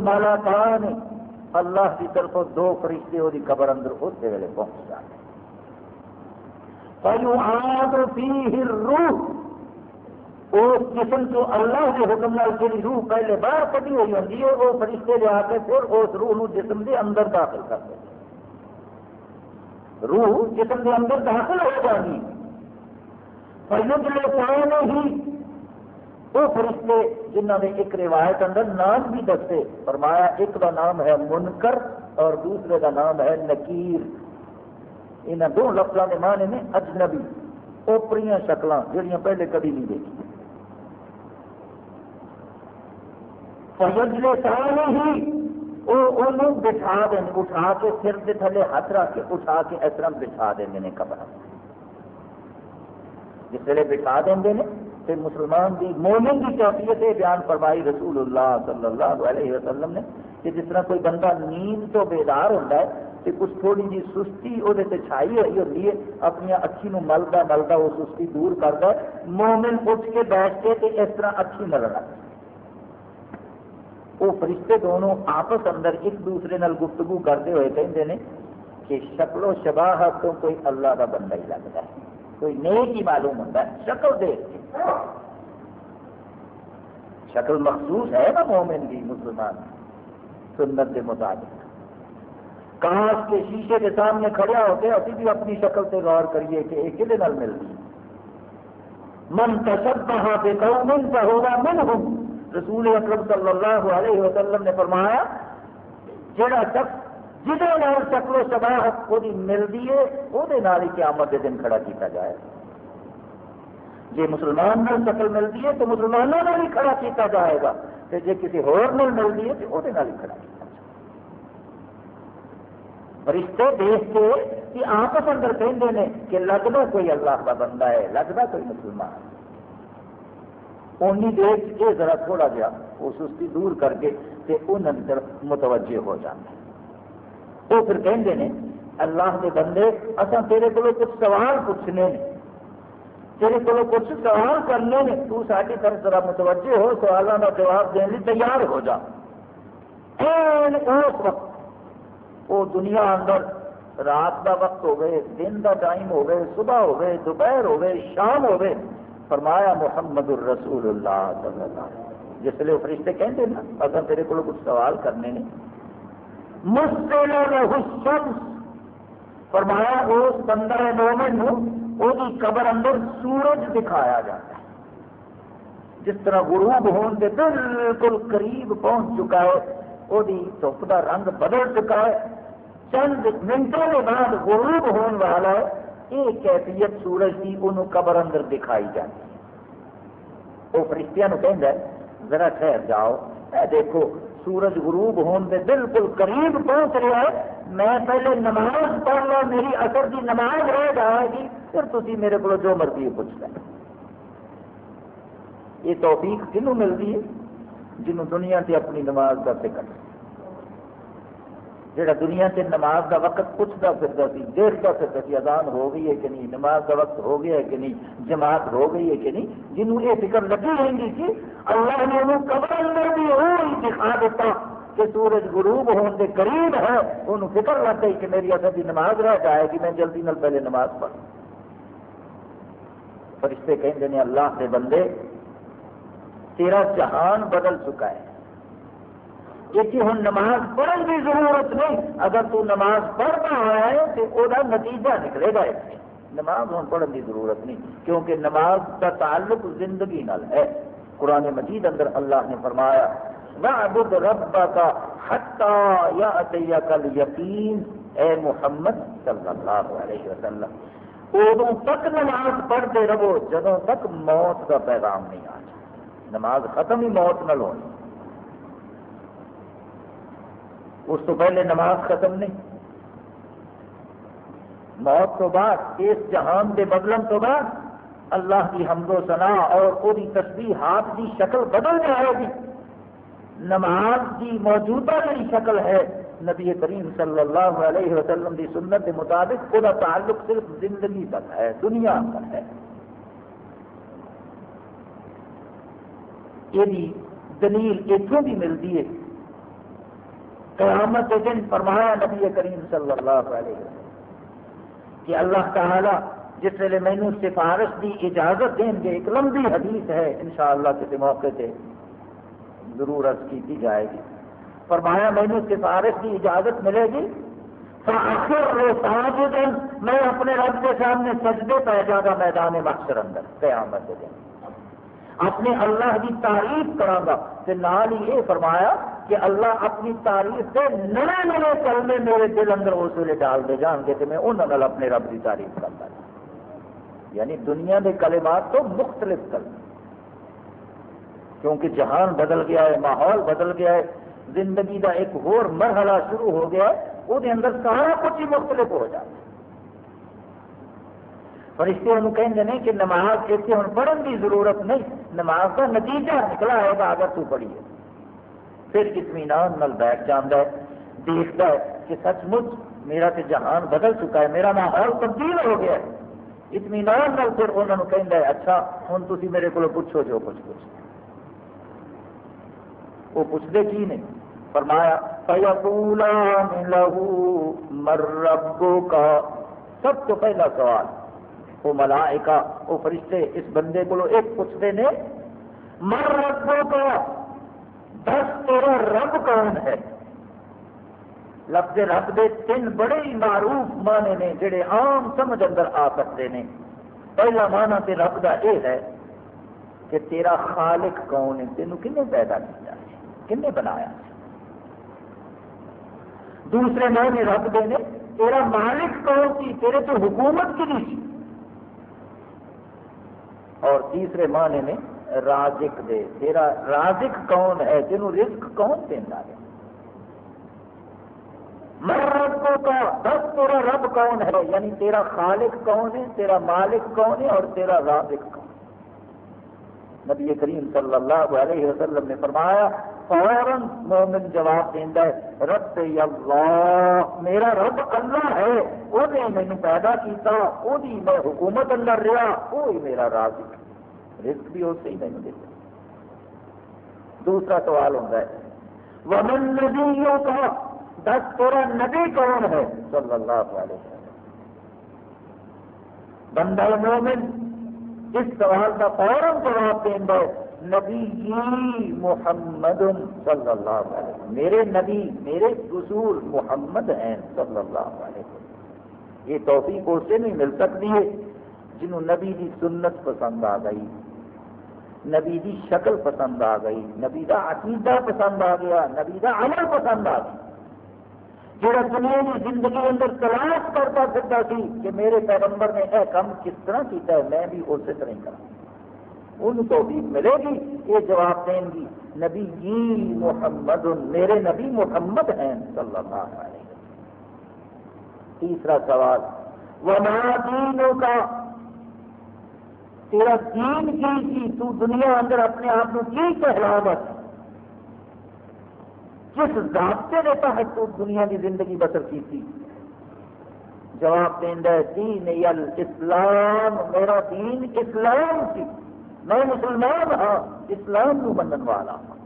ملاکان اللہ کی طرف دو فرشتے وہ قبر اندر اسی ویلے پہنچ جاتے روح اس قسم تو اللہ کے حکم نال جی روح پہلے باہر کٹی ہوئی ہوتی ہے، وہ فرشتے لیا کے پھر اس روح نو جسم کے اندر داخل کرتے روح جسم کے اندر داخل ہو جاتی پہلے پہلے ہی وہ فرشتے جنہوں نے ایک روایت اندر نام بھی دستے، فرمایا ایک کا نام ہے منکر اور دوسرے کا نام ہے نکیر۔ یہاں دو لفظوں کے معنی نے اجنبی۔ اوپری شکل جہاں پہلے کبھی نہیں دیکھی۔ فجلے سارے ہی وہ بٹھا دیں، اٹھا کے سر کے تھلے ہاتھ رکھ کے اٹھا کے اس طرح بٹھا دیں قبر جس ویلے بٹھا دیں تو مسلمان کی مومن کی کیفیت یہ بیان فرمائی رسول اللہ صلی اللہ علیہ وسلم نے کہ جس طرح کوئی بندہ نیند تو بیدار ہوتا ہے کہ کچھ تھوڑی جی سستی وہ چھائی ہوئی ہوتی ہے، اپنی اکھی نو ملتا ملتا وہ سستی دور کرتا ہے، مومن اٹھ کے بیٹھ کے اس طرح اکھی ملنا۔ وہ فرشتے دونوں آپس اندر ایک دوسرے نال گفتگو کرتے ہوئے کہتے ہیں کہ شکل و شباہت تو کوئی اللہ کا بندہ ہی لگتا ہے۔ کوئی نیک ہی معلوم ہوتا ہے۔ شکل دیکھ کے۔ شکل مخصوص ہے نا مومن کی مسلمان سنت کے مطابق۔ کاش کے شیشے کے سامنے کھڑا ہو کے ابھی بھی اپنی شکل سے غور کریے کہ یہ کھے ملتی۔ من تشبہ بے قوم فہوا منہم رسول اکرم صلی اللہ علیہ وسلم نے فرمایا، جڑا شخص جہاں شکل و شباہت وہ ملتی ہے وہ قیامت کے دن کھڑا کیتا جائے۔ جی مسلمان نال شکل ملتی ہے تو مسلمانوں نے ہی کھڑا کیتا جائے گا۔ جی کسی ہور ملتی ہے تو وہ کھڑا کیتا رشتے دیکھ کے کہ آپس اندر کہتے ہیں کہ لگتا کوئی اللہ کا بندہ ہے لگتا کوئی مسلمان اونی دیر یہ ذرا تھوڑا جہا وہ سستی دور کر کے ان اندر متوجہ ہو جاتے وہ پھر کہتے ہیں اللہ کے بندے اصا تیرے کو کچھ سوال پوچھنے نے۔ تیرے کو کچھ سوال کرنے نے۔ تو ساری طرف ذرا متوجہ ہو، سوالوں کا جواب دینے تیار ہو جا۔ اس وقت وہ دنیا اندر رات کا وقت ہو گئے دن کا ٹائم ہو گئے صبح ہو گئے دوپہر ہو گئے شام ہو گئے فرمایا محمد الرسول اللہ صلی اللہ جس لیے فرشتے کہتے نا، اگر تیرے کو کچھ سوال کرنے نے شمس فرمایا اس بندہ مومن وہ قبر اندر سورج دکھایا جاتا ہے۔ جس طرح غروب ہون کے بالکل قریب پہنچ چکا ہے وہ دھوپ کا رنگ بدل چکا ہے۔ چند منٹوں کے بعد غروب ہون والا ہے۔ یہ کیفیت سورج کی انہوں قبر اندر دکھائی جاتی ہے۔ وہ فرشتیاں کہہ ذرا ٹھہر جاؤ۔ اے دیکھو، سورج غروب ہون کے بالکل قریب پہنچ رہا ہے۔ میں پہلے نماز پڑھ لو میری اثر کی نماز رہ جائے گی، پھر تھی میرے کو جو مرضی پوچھ لیں یہ توفیق کنوں ملتی ہے جنہوں دنیا سے اپنی نماز کا فکر جہاں دنیا سے نماز کا وقت پوچھتا پھرتا سی دیکھتا پھرتا سی، اذان ہو گئی ہے کہ نہیں؟ نماز کا وقت ہو گیا ہے کہ نہیں؟ جماعت ہو گئی ہے کہ نہیں؟ جنہوں یہ فکر لگی رہیں گی کہ اللہ نے انہوں قبر اندر بھی وہی دکھا دیتا کہ سورج غروب ہونے کے قریب ہے۔ انہوں فکر لگ گئی کہ میری اصل کی نماز رہ جائے گی، میں جلدی نال پہلے نماز پڑھ۔ فرشتے کہیں اللہ کے بندے، تیرا جہان بدل چکا ہے۔ کہ ہوں نماز پڑھنے کی ضرورت نہیں۔ اگر تو نماز پڑھنا ہوا ہے تو وہ نتیجہ نکلے گا نماز ہوں پڑھنے کی ضرورت نہیں، کیونکہ نماز کا تعلق زندگی نال ہے۔ قرآن مجید اندر اللہ نے فرمایا وعبد ربک حتی یأتیک الیقین اے محمد صلی اللہ علیہ وسلم ادو تک نماز پڑھتے رہو، جدوں تک موت کا پیغام نہیں آ جائے۔ نماز ختم ہی موت نہ ہونی۔ اس تو پہلے نماز ختم نہیں۔ موت تو بعد اس جہان کے بدلن تو بعد اللہ کی حمد و ثنا اور وہی تصویر ہاتھ کی شکل بدل جائے گی۔ نماز کی موجودہ جی شکل ہے، نبی کریم صلی اللہ علیہ وسلم کی سنت کے مطابق وہ تعلق صرف زندگی تک ہے، دنیا تک ہے۔ یہ دلیل اتوں بھی ملتی ہے قیامت کے دن فرمایا نبی کریم صلی اللہ علیہ وسلم کہ اللہ تعالی جس ویلے مینو سفارش کی اجازت دیں گے، ایک لمبی حدیث ہے، انشاءاللہ کسی موقع سے ضرور عرض کی جائے گی۔ فرمایا مینو سفارش کی اجازت ملے گی۔ میں اپنے رب کے سامنے سجدے پہ جاگا میدان محشر اندر قیامت دن۔ اپنے اللہ کی تعریف کرا گا نال ہی یہ فرمایا کہ اللہ اپنی تعریف سے نئے نئے کلمے میرے دل اندر اس ویلے ڈال دے جان گے تو میں انہوں اپنے رب کی تعریف کرتا یعنی دنیا کے کلمات تو مختلف کلمے۔ کیونکہ جہان بدل گیا ہے، ماحول بدل گیا ہے، زندگی کا ایک اور مرحلہ شروع ہو گیا ہے، وہ اندر سارا کچھ ہی مختلف ہو جاتا ہے۔ فرشتے انہوں کہیں ہیں کہ نماز اتنے ہوں پڑھن کی ضرورت نہیں۔ نماز کا نتیجہ نکلا ہے گا اگر تو پڑھی ہے۔ پھر اطمینان نل بیٹھ جانا ہے دیکھتا ہے کہ سچ مچ میرا تو جہان بدل چکا ہے، میرا ماحول تبدیل ہو گیا ہے۔ اطمینان نل پھر انہوں نے کہیں اچھا ہوں تھی میرے کو پوچھو جو کچھ کچھ۔ وہ پوچھتے کی نہیں فرمایا لہو مربو کا سب تو پہلا سوال وہ ملائکہ وہ فرشتے اس بندے کو ایک پوچھتے ہیں مر ربوں کا دس تیرا رب کون ہے؟ لفظ رب دے تین بڑے ہی معروف معنی نے جڑے عام سمجھ اندر آ سکتے ہیں پہلا معنی تے رب کا یہ ہے کہ تیرا خالق کون ہے؟ تینوں کنے پیدا کیا کنے بنایا دوسرے معنی رب دے نے، تیرا مالک کون سی؟ تیرے تو حکومت کی نہیں اور تیسرے معنی میں رازق دے۔ تیرا رازق کون ہے؟ تینوں رزق کون دینا ہے؟ رب کا دس تیرا رب کون ہے؟ یعنی تیرا خالق کون ہے، تیرا مالک کون ہے اور تیرا رازق کون ہے؟ نبی کریم صلی اللہ علیہ وسلم نے فرمایا فوراً مومن جواب دینا ہے، رب اللہ، میرا رب اللہ ہے، وہ مینو پیدا کیتا، وہ میں حکومت اندر رہا وہی میرا رازق رزق بھی اسے ہی مینو دیتا دوسرا سوال ہوتا ہے، ومن نبیوں کا دس تیرا نبی کون ہے؟ صلی اللہ علیہ وسلم. بندہ مومن اس سوال کا فوراً جواب دینا ہے نبی جی محمد صلی اللہ علیہ وسلم۔ میرے نبی، میرے رسول محمد ہیں صلی اللہ علیہ وسلم۔ یہ توفیق اسے نہیں مل سکتی ہے۔ جنہوں نبی کی سنت پسند آ گئی، نبی کی شکل پسند آ گئی، نبی کا عقیدہ پسند آ گیا، نبی کا عمل پسند آ گیا۔ جہاں دنیا کی زندگی اندر تلاش کرتا پھرتا سی کہ میرے پیغمبر نے یہ کام کس طرح کیا ہے، میں بھی اسی طرح کروں ان کو بھی ملے گی، یہ جواب دیں گی، نبی جی محمد، میرے نبی محمد ہیں صلی اللہ علیہ تیسرا سوال، وما دینوں کا تیرا دین کی تھی، تو دنیا اندر اپنے آپ کو کی کہلا بس کس ضابطے کے تحت تو دنیا کی زندگی بسر کی تھی؟ جواب دینا دین اسلام میرا دین اسلام سی میں مسلمان ہاں اسلام کو منن والا۔ ہاں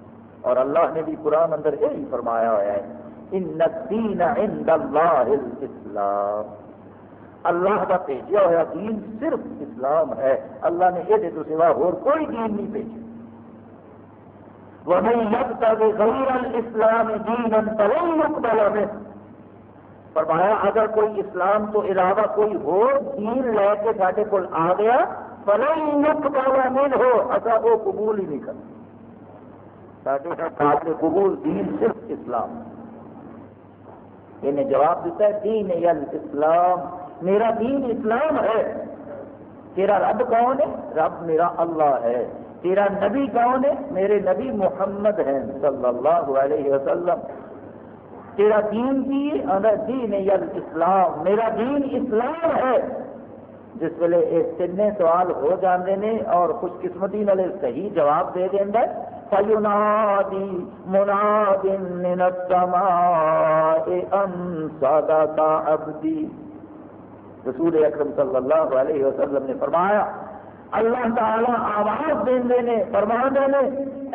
اور اللہ نے بھی قرآن اندر یہی فرمایا ہوا ہے، ان الدین عند اللہ الاسلام. اللہ کا بھیجا ہوا دین صرف اسلام ہے۔ اللہ نے یہ تو سوا اور کوئی دین نہیں بھیجا۔ وَمَنْ يَبْتَغِ غَيْرَ الْإِسْلَامِ دِينًا فَلَنْ يُقْبَلَ مِنْهُ۔ فرمایا، اگر کوئی اسلام تو علاوہ کوئی اور دین لے کے سارے کو آ گیا اچھا، وہ قبول ہی نہیں قابل قبول، دین صرف اسلام۔ انہیں جواب دیتا ہے، دین میرا دین اسلام ہے۔ تیرا رب کون ہے؟ رب میرا اللہ ہے۔ تیرا نبی کون ہے؟ میرے نبی محمد ہیں، صلی اللہ علیہ وسلم۔ تیرا دین کی دین یل اسلام میرا دین اسلام ہے۔ جس ویلے یہ تین سوال ہو جاندے نے اور خوش قسمتی والے صحیح جواب دے دینا فَيُنَادِي مُنَادٍ مِّنَ السَّمَاءِ أَن صَدَقَ عَبْدِي رسول اکرم صلی اللہ علیہ وسلم نے فرمایا، اللہ تعالی آواز دے نے فرما دے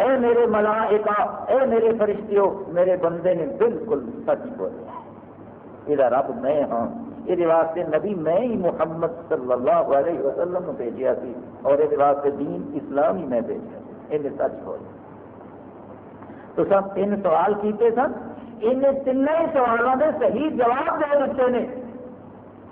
اے میرے ملائکہ، اے میرے فرشتیوں، میرے بندے نے بالکل سچ بولے یہ رب میں ہاں یہ واسطے نبی میں ہی محمد صلی اللہ علیہ وسلم بھیجا سی اور یہ واسطے دین اسلام ہی میں بھیجا یہ سچ ہو تو سب تین سوال کیتے سن۔ ان تین سوالوں کے صحیح جواب دے دیتے ہیں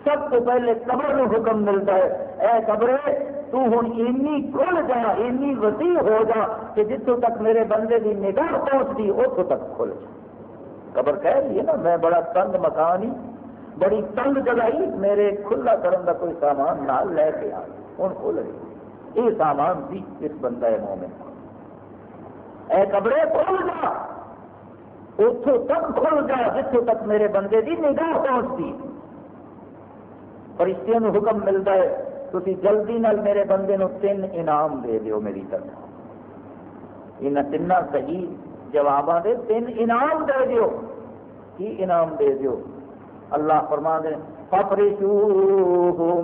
سب تو پہلے قبر میں حکم ملتا ہے۔ اے قبرے، تو ہوں اینی کھل جا، اینی وسیع ہو جا کہ جتوں تک میرے بندے کی نگاہ پہنچتی اتوں تک کھل جا۔ قبر کہہ رہی ہے نا، میں بڑا تنگ مکان ہی۔ بڑی تنگ جگہ میرے کھلا کرن کا کوئی سامان نہ لے کے آ ہوں کھل رہی یہ سامان بھی اس بندہ ہے مومن اے کبڑے کھل جا۔ اتوں تک کھل جا جتوں تک میرے بندے کی نگاہ پہنچتی۔ فرشتوں کو حکم ملتا ہے تھی جلدی نال میرے بندے نو تین انعام دے دیو میری طرف۔ ان تین صحیح جواب دے تین انعام دے دیو۔ کی انعام دے دیو؟ اللہ فرما دے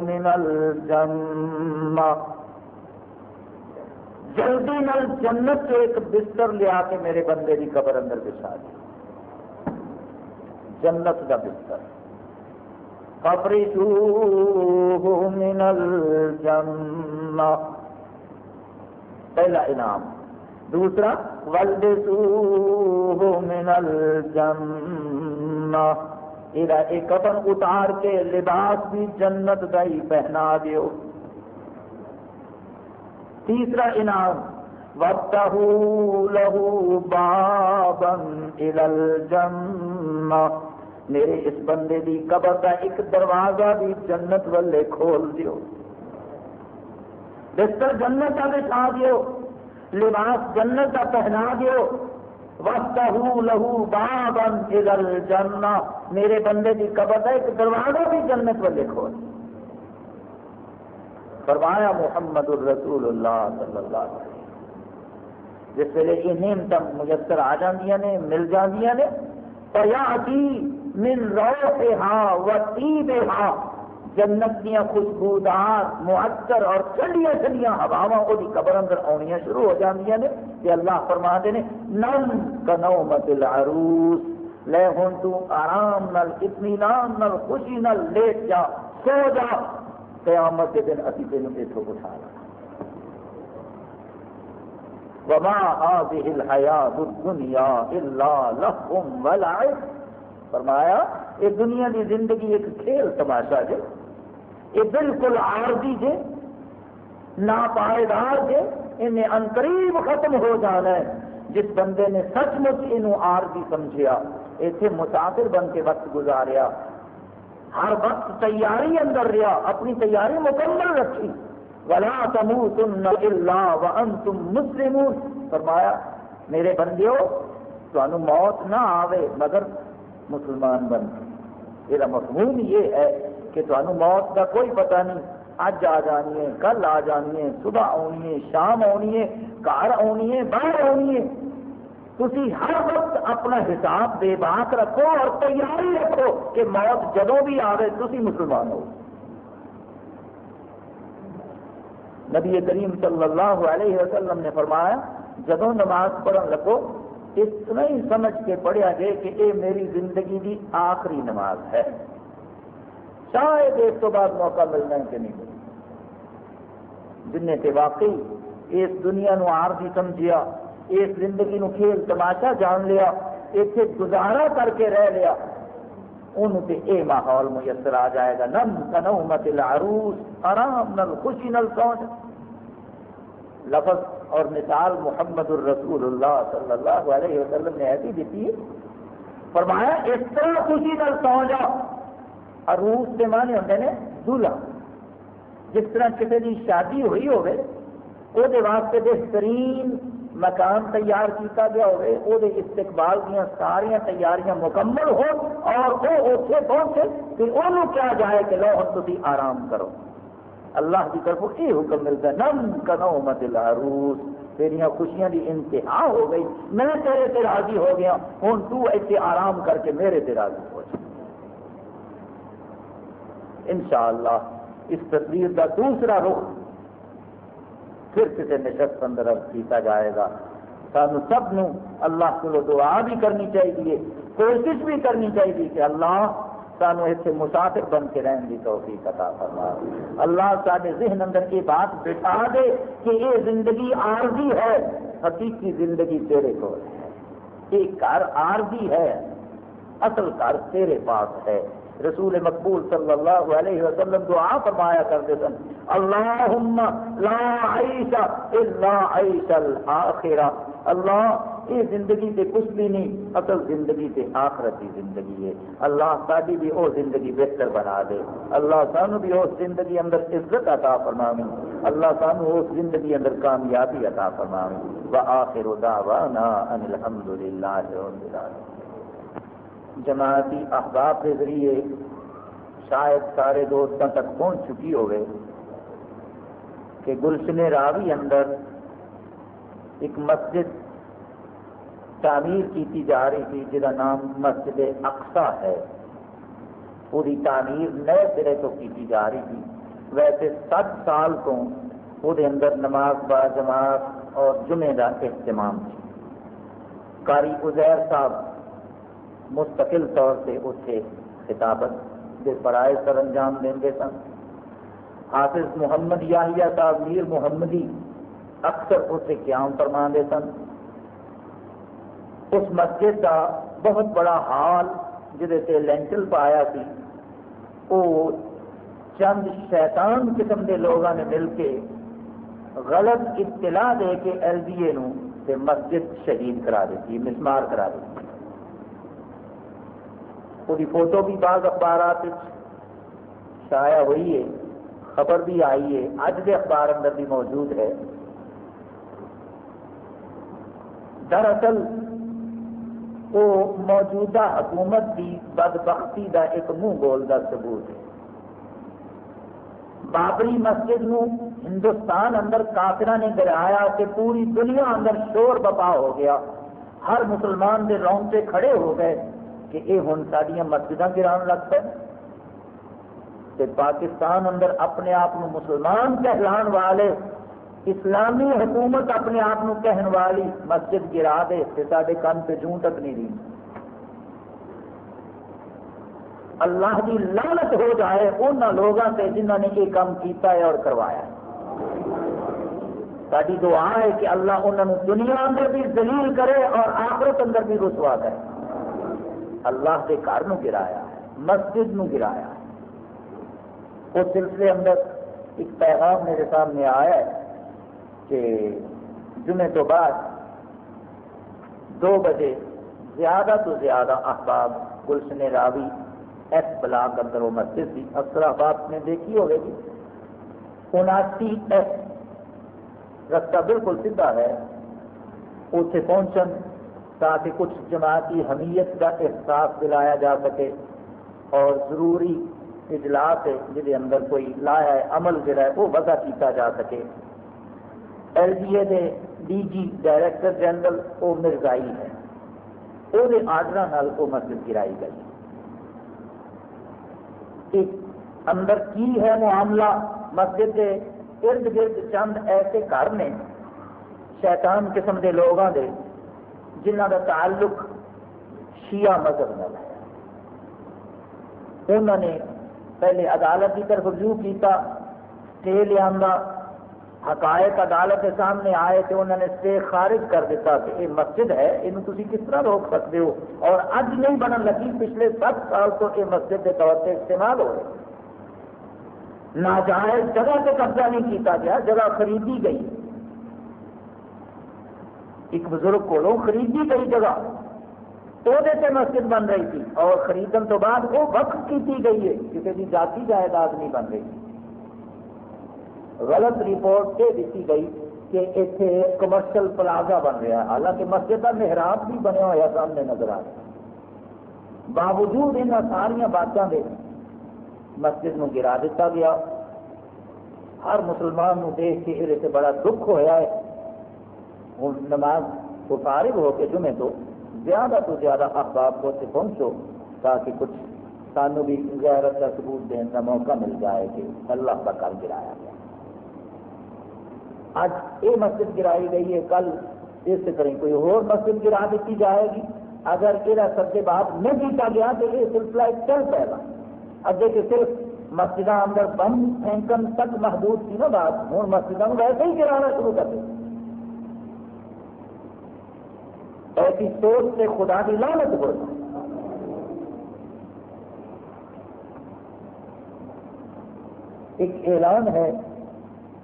من الجنہ جلدی نل جنت سے ایک بستر لیا کے میرے بندے کی قبر اندر بچھا دیا جنت کا بستر۔ من الجنہ پہلا انعام۔ دوسرا ولدسوہ من الجنہ یہ کفن اتار کے لباس بھی جنت کا ہی پہنا دیو۔ تیسرا انعام لہو بابن میرے اس بندے دی قبر کا ایک دروازہ بھی جنت والے کھول دیو۔ بستر جنت کا بچھا دیو۔ لباس جنت کا پہنا دیو۔ لہو بابن الجنہ میرے بندے کی قبر ہے، ایک دروازہ بھی جنت والے کھول فرمایا محمد الرسول اللہ صلی اللہ علیہ وسلم۔ جس ویلے یہ نعمت میسر آ جاندیاں نے، مل جاندیاں نے فیاتی من روحها وطیبها جنت دیا خوشبودار، معطر اور ٹھنڈیا ٹھنڈیا ہوا وہ قبر اندر آنیا شروع ہو جاندیاں نے کہ اللہ فرما دے نے نم کنومت العروس، لے ہوں تو آرام نال، اطمینان نال، خوشی نال لیٹ جا، سو جا، قیامت کے دن اسی تینوں اتوں اٹھا لا وما هذه الحیات الدنیا الا لهم ولعب فرمایا، یہ دنیا کی زندگی ایک کھیل تماشا جے یہ بالکل عارضی جے، ناپائیدار جے، انہیں انقریب ختم ہو جانا ہے۔ جس بندے نے سچ مچ یہ آرزی سمجھیا اتنے مسافر بن کے وقت گزاریا۔ ہر وقت تیاری اندر رہا اپنی تیاری مکمل رکھی۔ ولا تموتن الا وانتم مسلمون۔ فرمایا، میرے بندیو تو موت نہ آوے مگر مسلمان بن۔ یہ مفہوم یہ ہے کہ تمہیں موت کا کوئی پتہ نہیں۔ اج آ جانی ہے، کل آ جانی ہے، صبح آنی ہے، شام آنی ہے گھر آنی ہے، باہر آنی ہے۔ تھی ہر وقت اپنا حساب بے باک رکھو اور تیاری رکھو کہ موت جدو بھی آئے تھی مسلمان ہو۔ نبی کریم صلی اللہ علیہ وسلم نے فرمایا جدو نماز پڑھن لگو، اتنا ہی سمجھ کے پڑھیا جائے کہ یہ میری زندگی کی آخری نماز ہے۔ شاید اس تو بعد موقع ملنا ہے کہ نہیں۔ ملنا جن کے واقعی اس دنیا نو آرزی سمجھیا، اس زندگی نو کھیل تماشا جان لیا اتنے گزارا کر کے رہ لیا، ان سے اے ماحول میسر آ جائے گا۔ نم کنومت العروس آرام نل، خوشی نل سوچ۔ لفظ اور مثال محمد الرسول اللہ صلی اللہ علیہ وسلم نے ایسی دیتی ہے فرمایا، اس طرح خوشی نال سو جاؤ عروس کے معنی ہوتے ہیں دلہا جس طرح کسی کی شادی ہوئی ہوگی وہ واسطے بہترین مکان تیار کیتا گیا ہوئے وہ استقبال دیا ساریا تیاریاں مکمل ہو اور وہ اتنے پہنچے، پھر وہ کیا جائے کہ لو ہم تھی آرام کرو۔ اللہ کی طرف یہ حکم ملتا ہے، نم کنو مدل عروس تیریا خوشیاں دی انتہا ہو گئی، میں تیرے سے راضی ہو گیا، ہوں تو ایسے آرام کر کے میرے سے راضی ہو جائے انشاءاللہ اس تصویر کا دوسرا رخ پھر کسی نشست اندر کیتا جائے گا۔ سانو سب نو اللہ کو دعا بھی کرنی چاہیے، کوشش بھی کرنی چاہیے کہ اللہ سانو اتنے مسافر بن کے رہن کی توفیق عطا فرما۔ اللہ سارے ذہن اندر یہ بات بٹھا دے کہ یہ زندگی عارضی ہے، حقیقی زندگی تیرے کو ہے۔ یہ گھر عارضی ہے، اصل گھر تیرے پاس ہے۔ رسول مقبول صلی اللہ علیہ وسلم دعا فرمایا کرتے سن اللہم لا عیش الا عیش الاخرہ۔ اللہ، یہ زندگی سے کچھ بھی نہیں، اصل زندگی سے آخرتی زندگی ہے۔ اللہ ساری بھی وہ زندگی بہتر بنا دے۔ اللہ سانو بھی اس زندگی اندر عزت عطا فرماوی اللہ سانو اس زندگی اندر کامیابی عطا فرماوی وآخر دعوانا ان الحمدللہ رب العالمین۔ جماعتی احباب کے ذریعے شاید سارے دوستوں تک پہنچ چکی ہوگی کہ گلشن راوی اندر ایک مسجد تعمیر کی جا رہی تھی، جہاں نام مسجد اقسا ہے۔ پوری تعمیر نئے سرے تو کی جا رہی تھی۔ ویسے سات سال تو وہ اندر نماز با جماعت اور جمعے کا اہتمام تھی۔ کاری ازیر صاحب مستقل طور سے اتنے خطابت کے فرائض سر انجام دیں سن۔ حافظ محمد یاہیا صاحب میر محمدی اکثر اسے قیام فرما دے سن۔ اس مسجد کا بہت بڑا حال جہے لینٹل پایا سی وہ چند شیطان قسم کے لوگوں نے مل کے غلط اطلاع دے کے ایل بی اے مسجد شہید کرا دیتی، مسمار کرا دیتی۔ وہی فوٹو بھی بعض اخبارات شایا ہوئی ہے، خبر بھی آئی ہے اج کے اخبار اندر بھی موجود ہے۔ دراصل وہ موجودہ حکومت کی بدبختی کا ایک منہ بول کا ثبوت ہے۔ بابری مسجد نو ہندوستان اندر کافر نے گرایا کہ پوری دنیا اندر شور بپا ہو گیا۔ ہر مسلمان کے رونگٹے کھڑے ہو گئے۔ کہ یہ ہوں ساریا مسجد گران لگ پہ پاکستان اندر اپنے آپ مسلمان کہلان والے، اسلامی حکومت اپنے آپ کہن والی مسجد گرا دے تو سارے کن پہ جوں تک نہیں رہی۔ اللہ کی لالت ہو جائے ان لوگوں سے جنہوں نے یہ کام کیتا ہے اور کروایا ساری دعا ہے کہ اللہ انہوں دنیا اندر بھی دلیل کرے اور آخرت اندر بھی رسوا کرے۔ اللہ کے گھر گرایا ہے، مسجد نو گرایا ہے۔ اس سلسلے اندر ایک پیغام میرے سامنے آیا ہے کہ جمعے تو بعد دو بجے زیادہ تو زیادہ احباب گلشن راوی ایس بلاک اندر وہ مسجد تھی۔ اکثر احباب نے دیکھی ہوگی جی۔ اناسی ایس، رستہ بالکل سیدھا ہے۔ اتنے پہنچن تاکہ کچھ جماعتی حمیت کا احساس دلایا جا سکے اور ضروری اجلاس ہے جہد اندر کوئی لایا ہے عمل جڑا ہے وہ وضع کیتا جا سکے۔ ایل جی اے دے ڈی جی ڈائریکٹر جنرل وہ مرزائی ہے وہ آڈر وہ مسجد گرائی گئی۔ ایک اندر کی ہے معاملہ؟ مسجد کے ارد گرد چند ایسے گھر نے شیطان قسم کے لوگوں کے جنہ کا تعلق شیعہ مذہب نال ہے۔ انہوں نے پہلے عدالت کی طرف رجوع کیا اسٹے لیا حقائق عدالت کے سامنے آئے تو انہوں نے اسٹے خارج کر دیتا کہ یہ مسجد ہے یہ کس طرح روک سکتے ہو؟ اور اج نہیں بنن لگی، پچھلے سات سال تو یہ مسجد کے طور سے استعمال ہو رہے۔ ناجائز جگہ سے قبضہ نہیں کیتا گیا، جگہ خریدی گئی۔ ایک بزرگ کو خریدی گئی جگہ۔ وہ مسجد بن رہی تھی۔ اور خریدن تو بعد وہ وقت کی گئی ہے کسی جی کی ذاتی جائیداد نہیں بن رہی۔ غلط رپورٹ یہ دیتی گئی کہ اتنے کمرشل پلازا بن رہا ہے۔ حالانکہ مسجد کا محراب بھی بنیا ہوا سامنے نظر آ رہا باوجود ان ساریا باتوں کے مسجد میں گرا دیتا گیا۔ ہر مسلمان نو دیکھ کے یہ بڑا دکھ ہوا ہے۔ نماز کو فارغ ہو کے جمعے تو زیادہ تو زیادہ احباب کو سے پہنچو تاکہ کچھ سانو بھی غیرت کا ثبوت دینے کا موقع مل جائے کہ اللہ کا کل گرایا گیا۔ اج یہ مسجد گرائی گئی ہے، کل اس طرح کوئی اور مسجد گرا دیتی جائے گی۔ اگر یہ سب بات نہیں کیا گیا تو یہ سلسلہ چل پائے گا۔ اگے کہ صرف مسجد اندر بم پھینکن تک محدود تھی نا بات، ہوں مسجد ویسے ہی گرانا شروع کر دیں۔ ایسی سوچ سے خدا کی لانت بولنا ایک اعلان ہے،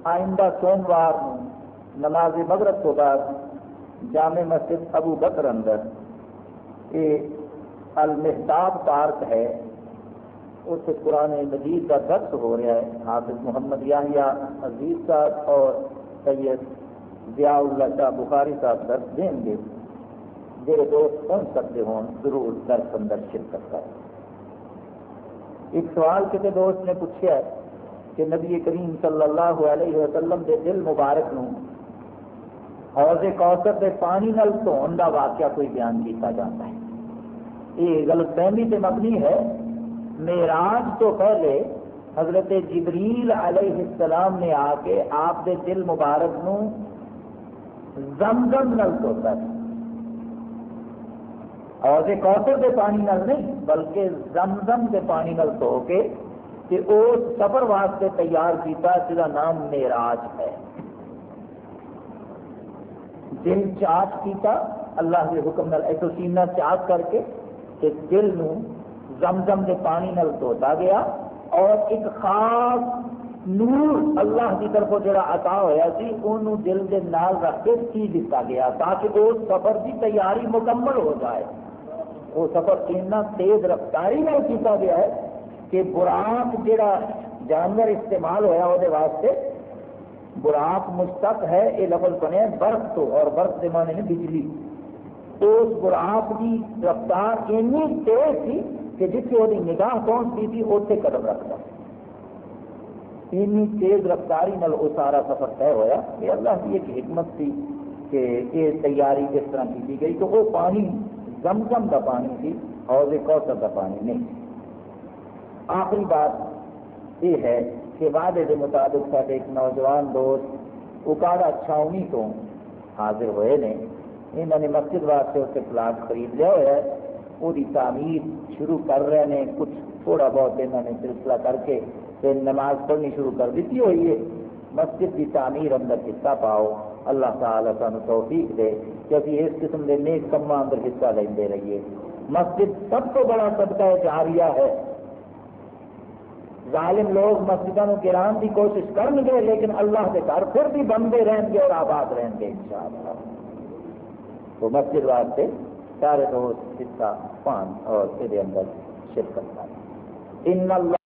آئندہ سوموار نماز مغرب تو بعد جامع مسجد ابو بکر اندر یہ المحتاب پارک ہے۔ اس قرآن مجید کا درس ہو رہا ہے۔ حافظ محمد یاہیا عزیز صاحب اور سید ضیاء اللہ شاہ بخاری صاحب درس دیں گے۔ جہے دوست پہنچ سکتے ہوں؟ ضرور درس اندر شرکت کر ایک سوال کسی دوست نے پوچھا ہے کہ نبی کریم صلی اللہ علیہ وسلم کے دل مبارک نو حوض کوثر کے پانی نل دھون کا واقعہ کوئی بیان کیتا جاتا ہے۔ یہ غلط فہمی سے مبنی ہے۔ معراج تو پہلے حضرت جبریل علیہ السلام نے آ کے آپ کے دل مبارک نو زمزم نل دھوتا ہے۔ حوض کوثر کے پانی نل نہیں، بلکہ زمزم کے پانی نل دھو کے کہ اس سفر واسطے تیار کیتا جا نام میراج ہے۔ دل چاٹ کیتا، اللہ کے حکم نال ایسو سینہ چاٹ کر کے کہ دل نو زمزم کے پانی نال دھوتا گیا اور ایک خاص نور اللہ کی طرف جڑا عطا ہوا سی انہوں دل کے نال رکھ کے کی دیتا گیا تاکہ اس سفر کی تیاری مکمل ہو جائے۔ وہ سفر اتنا تیز رفتاری میں کیتا گیا ہے کہ براق جڑا جانور استعمال ہوا وہ واسطے، براق مستق ہے یہ لفظ بنے برف تو، اور برف کے معنی میں بجلی۔ اس براق کی رفتار اینی تیز تھی کہ جتنے وہ نگاہ پہنچتی تھی اتنے قدم رکھتا۔ اینی تیز رفتاری نال وہ سارا سفر طے ہوا یہ اللہ کی ایک حکمت تھی کہ یہ تیاری کس طرح کی گئی تو وہ پانی زمزم کا پانی تھی اور کوثر کا پانی نہیں۔ آخری بات یہ ہے کہ وعدے کے مطابق سارے ایک نوجوان دوست اکاڑا چھاؤنی تو حاضر ہوئے نے۔ انہوں نے مسجد واسطے اس پلاٹ خرید لیا ہوا ہے۔ وہ تعمیر شروع کر رہے ہیں۔ کچھ تھوڑا بہت انہوں نے سلسلہ کر کے پھر نماز پڑھنی شروع کر دیتی ہوئی ہے۔ مسجد کی تعمیر اندر حصہ پاؤ۔ اللہ تعالیٰ سانو توفیق دے۔ کیونکہ اس قسم کے نیک کما اندر حصہ لیندے رہیے۔ مسجد سب تو بڑا صدقہ جاریہ ہے۔ ظالم لوگ مسجدوں گران کی کوشش کریں گے، لیکن اللہ کے گھر پھر بھی بندے رہیں گے اور آباد رہیں گے انشاءاللہ۔ تو مسجد واسطے سارے دوست حصہ پان اور اندر شرکت کریں۔ ان اللہ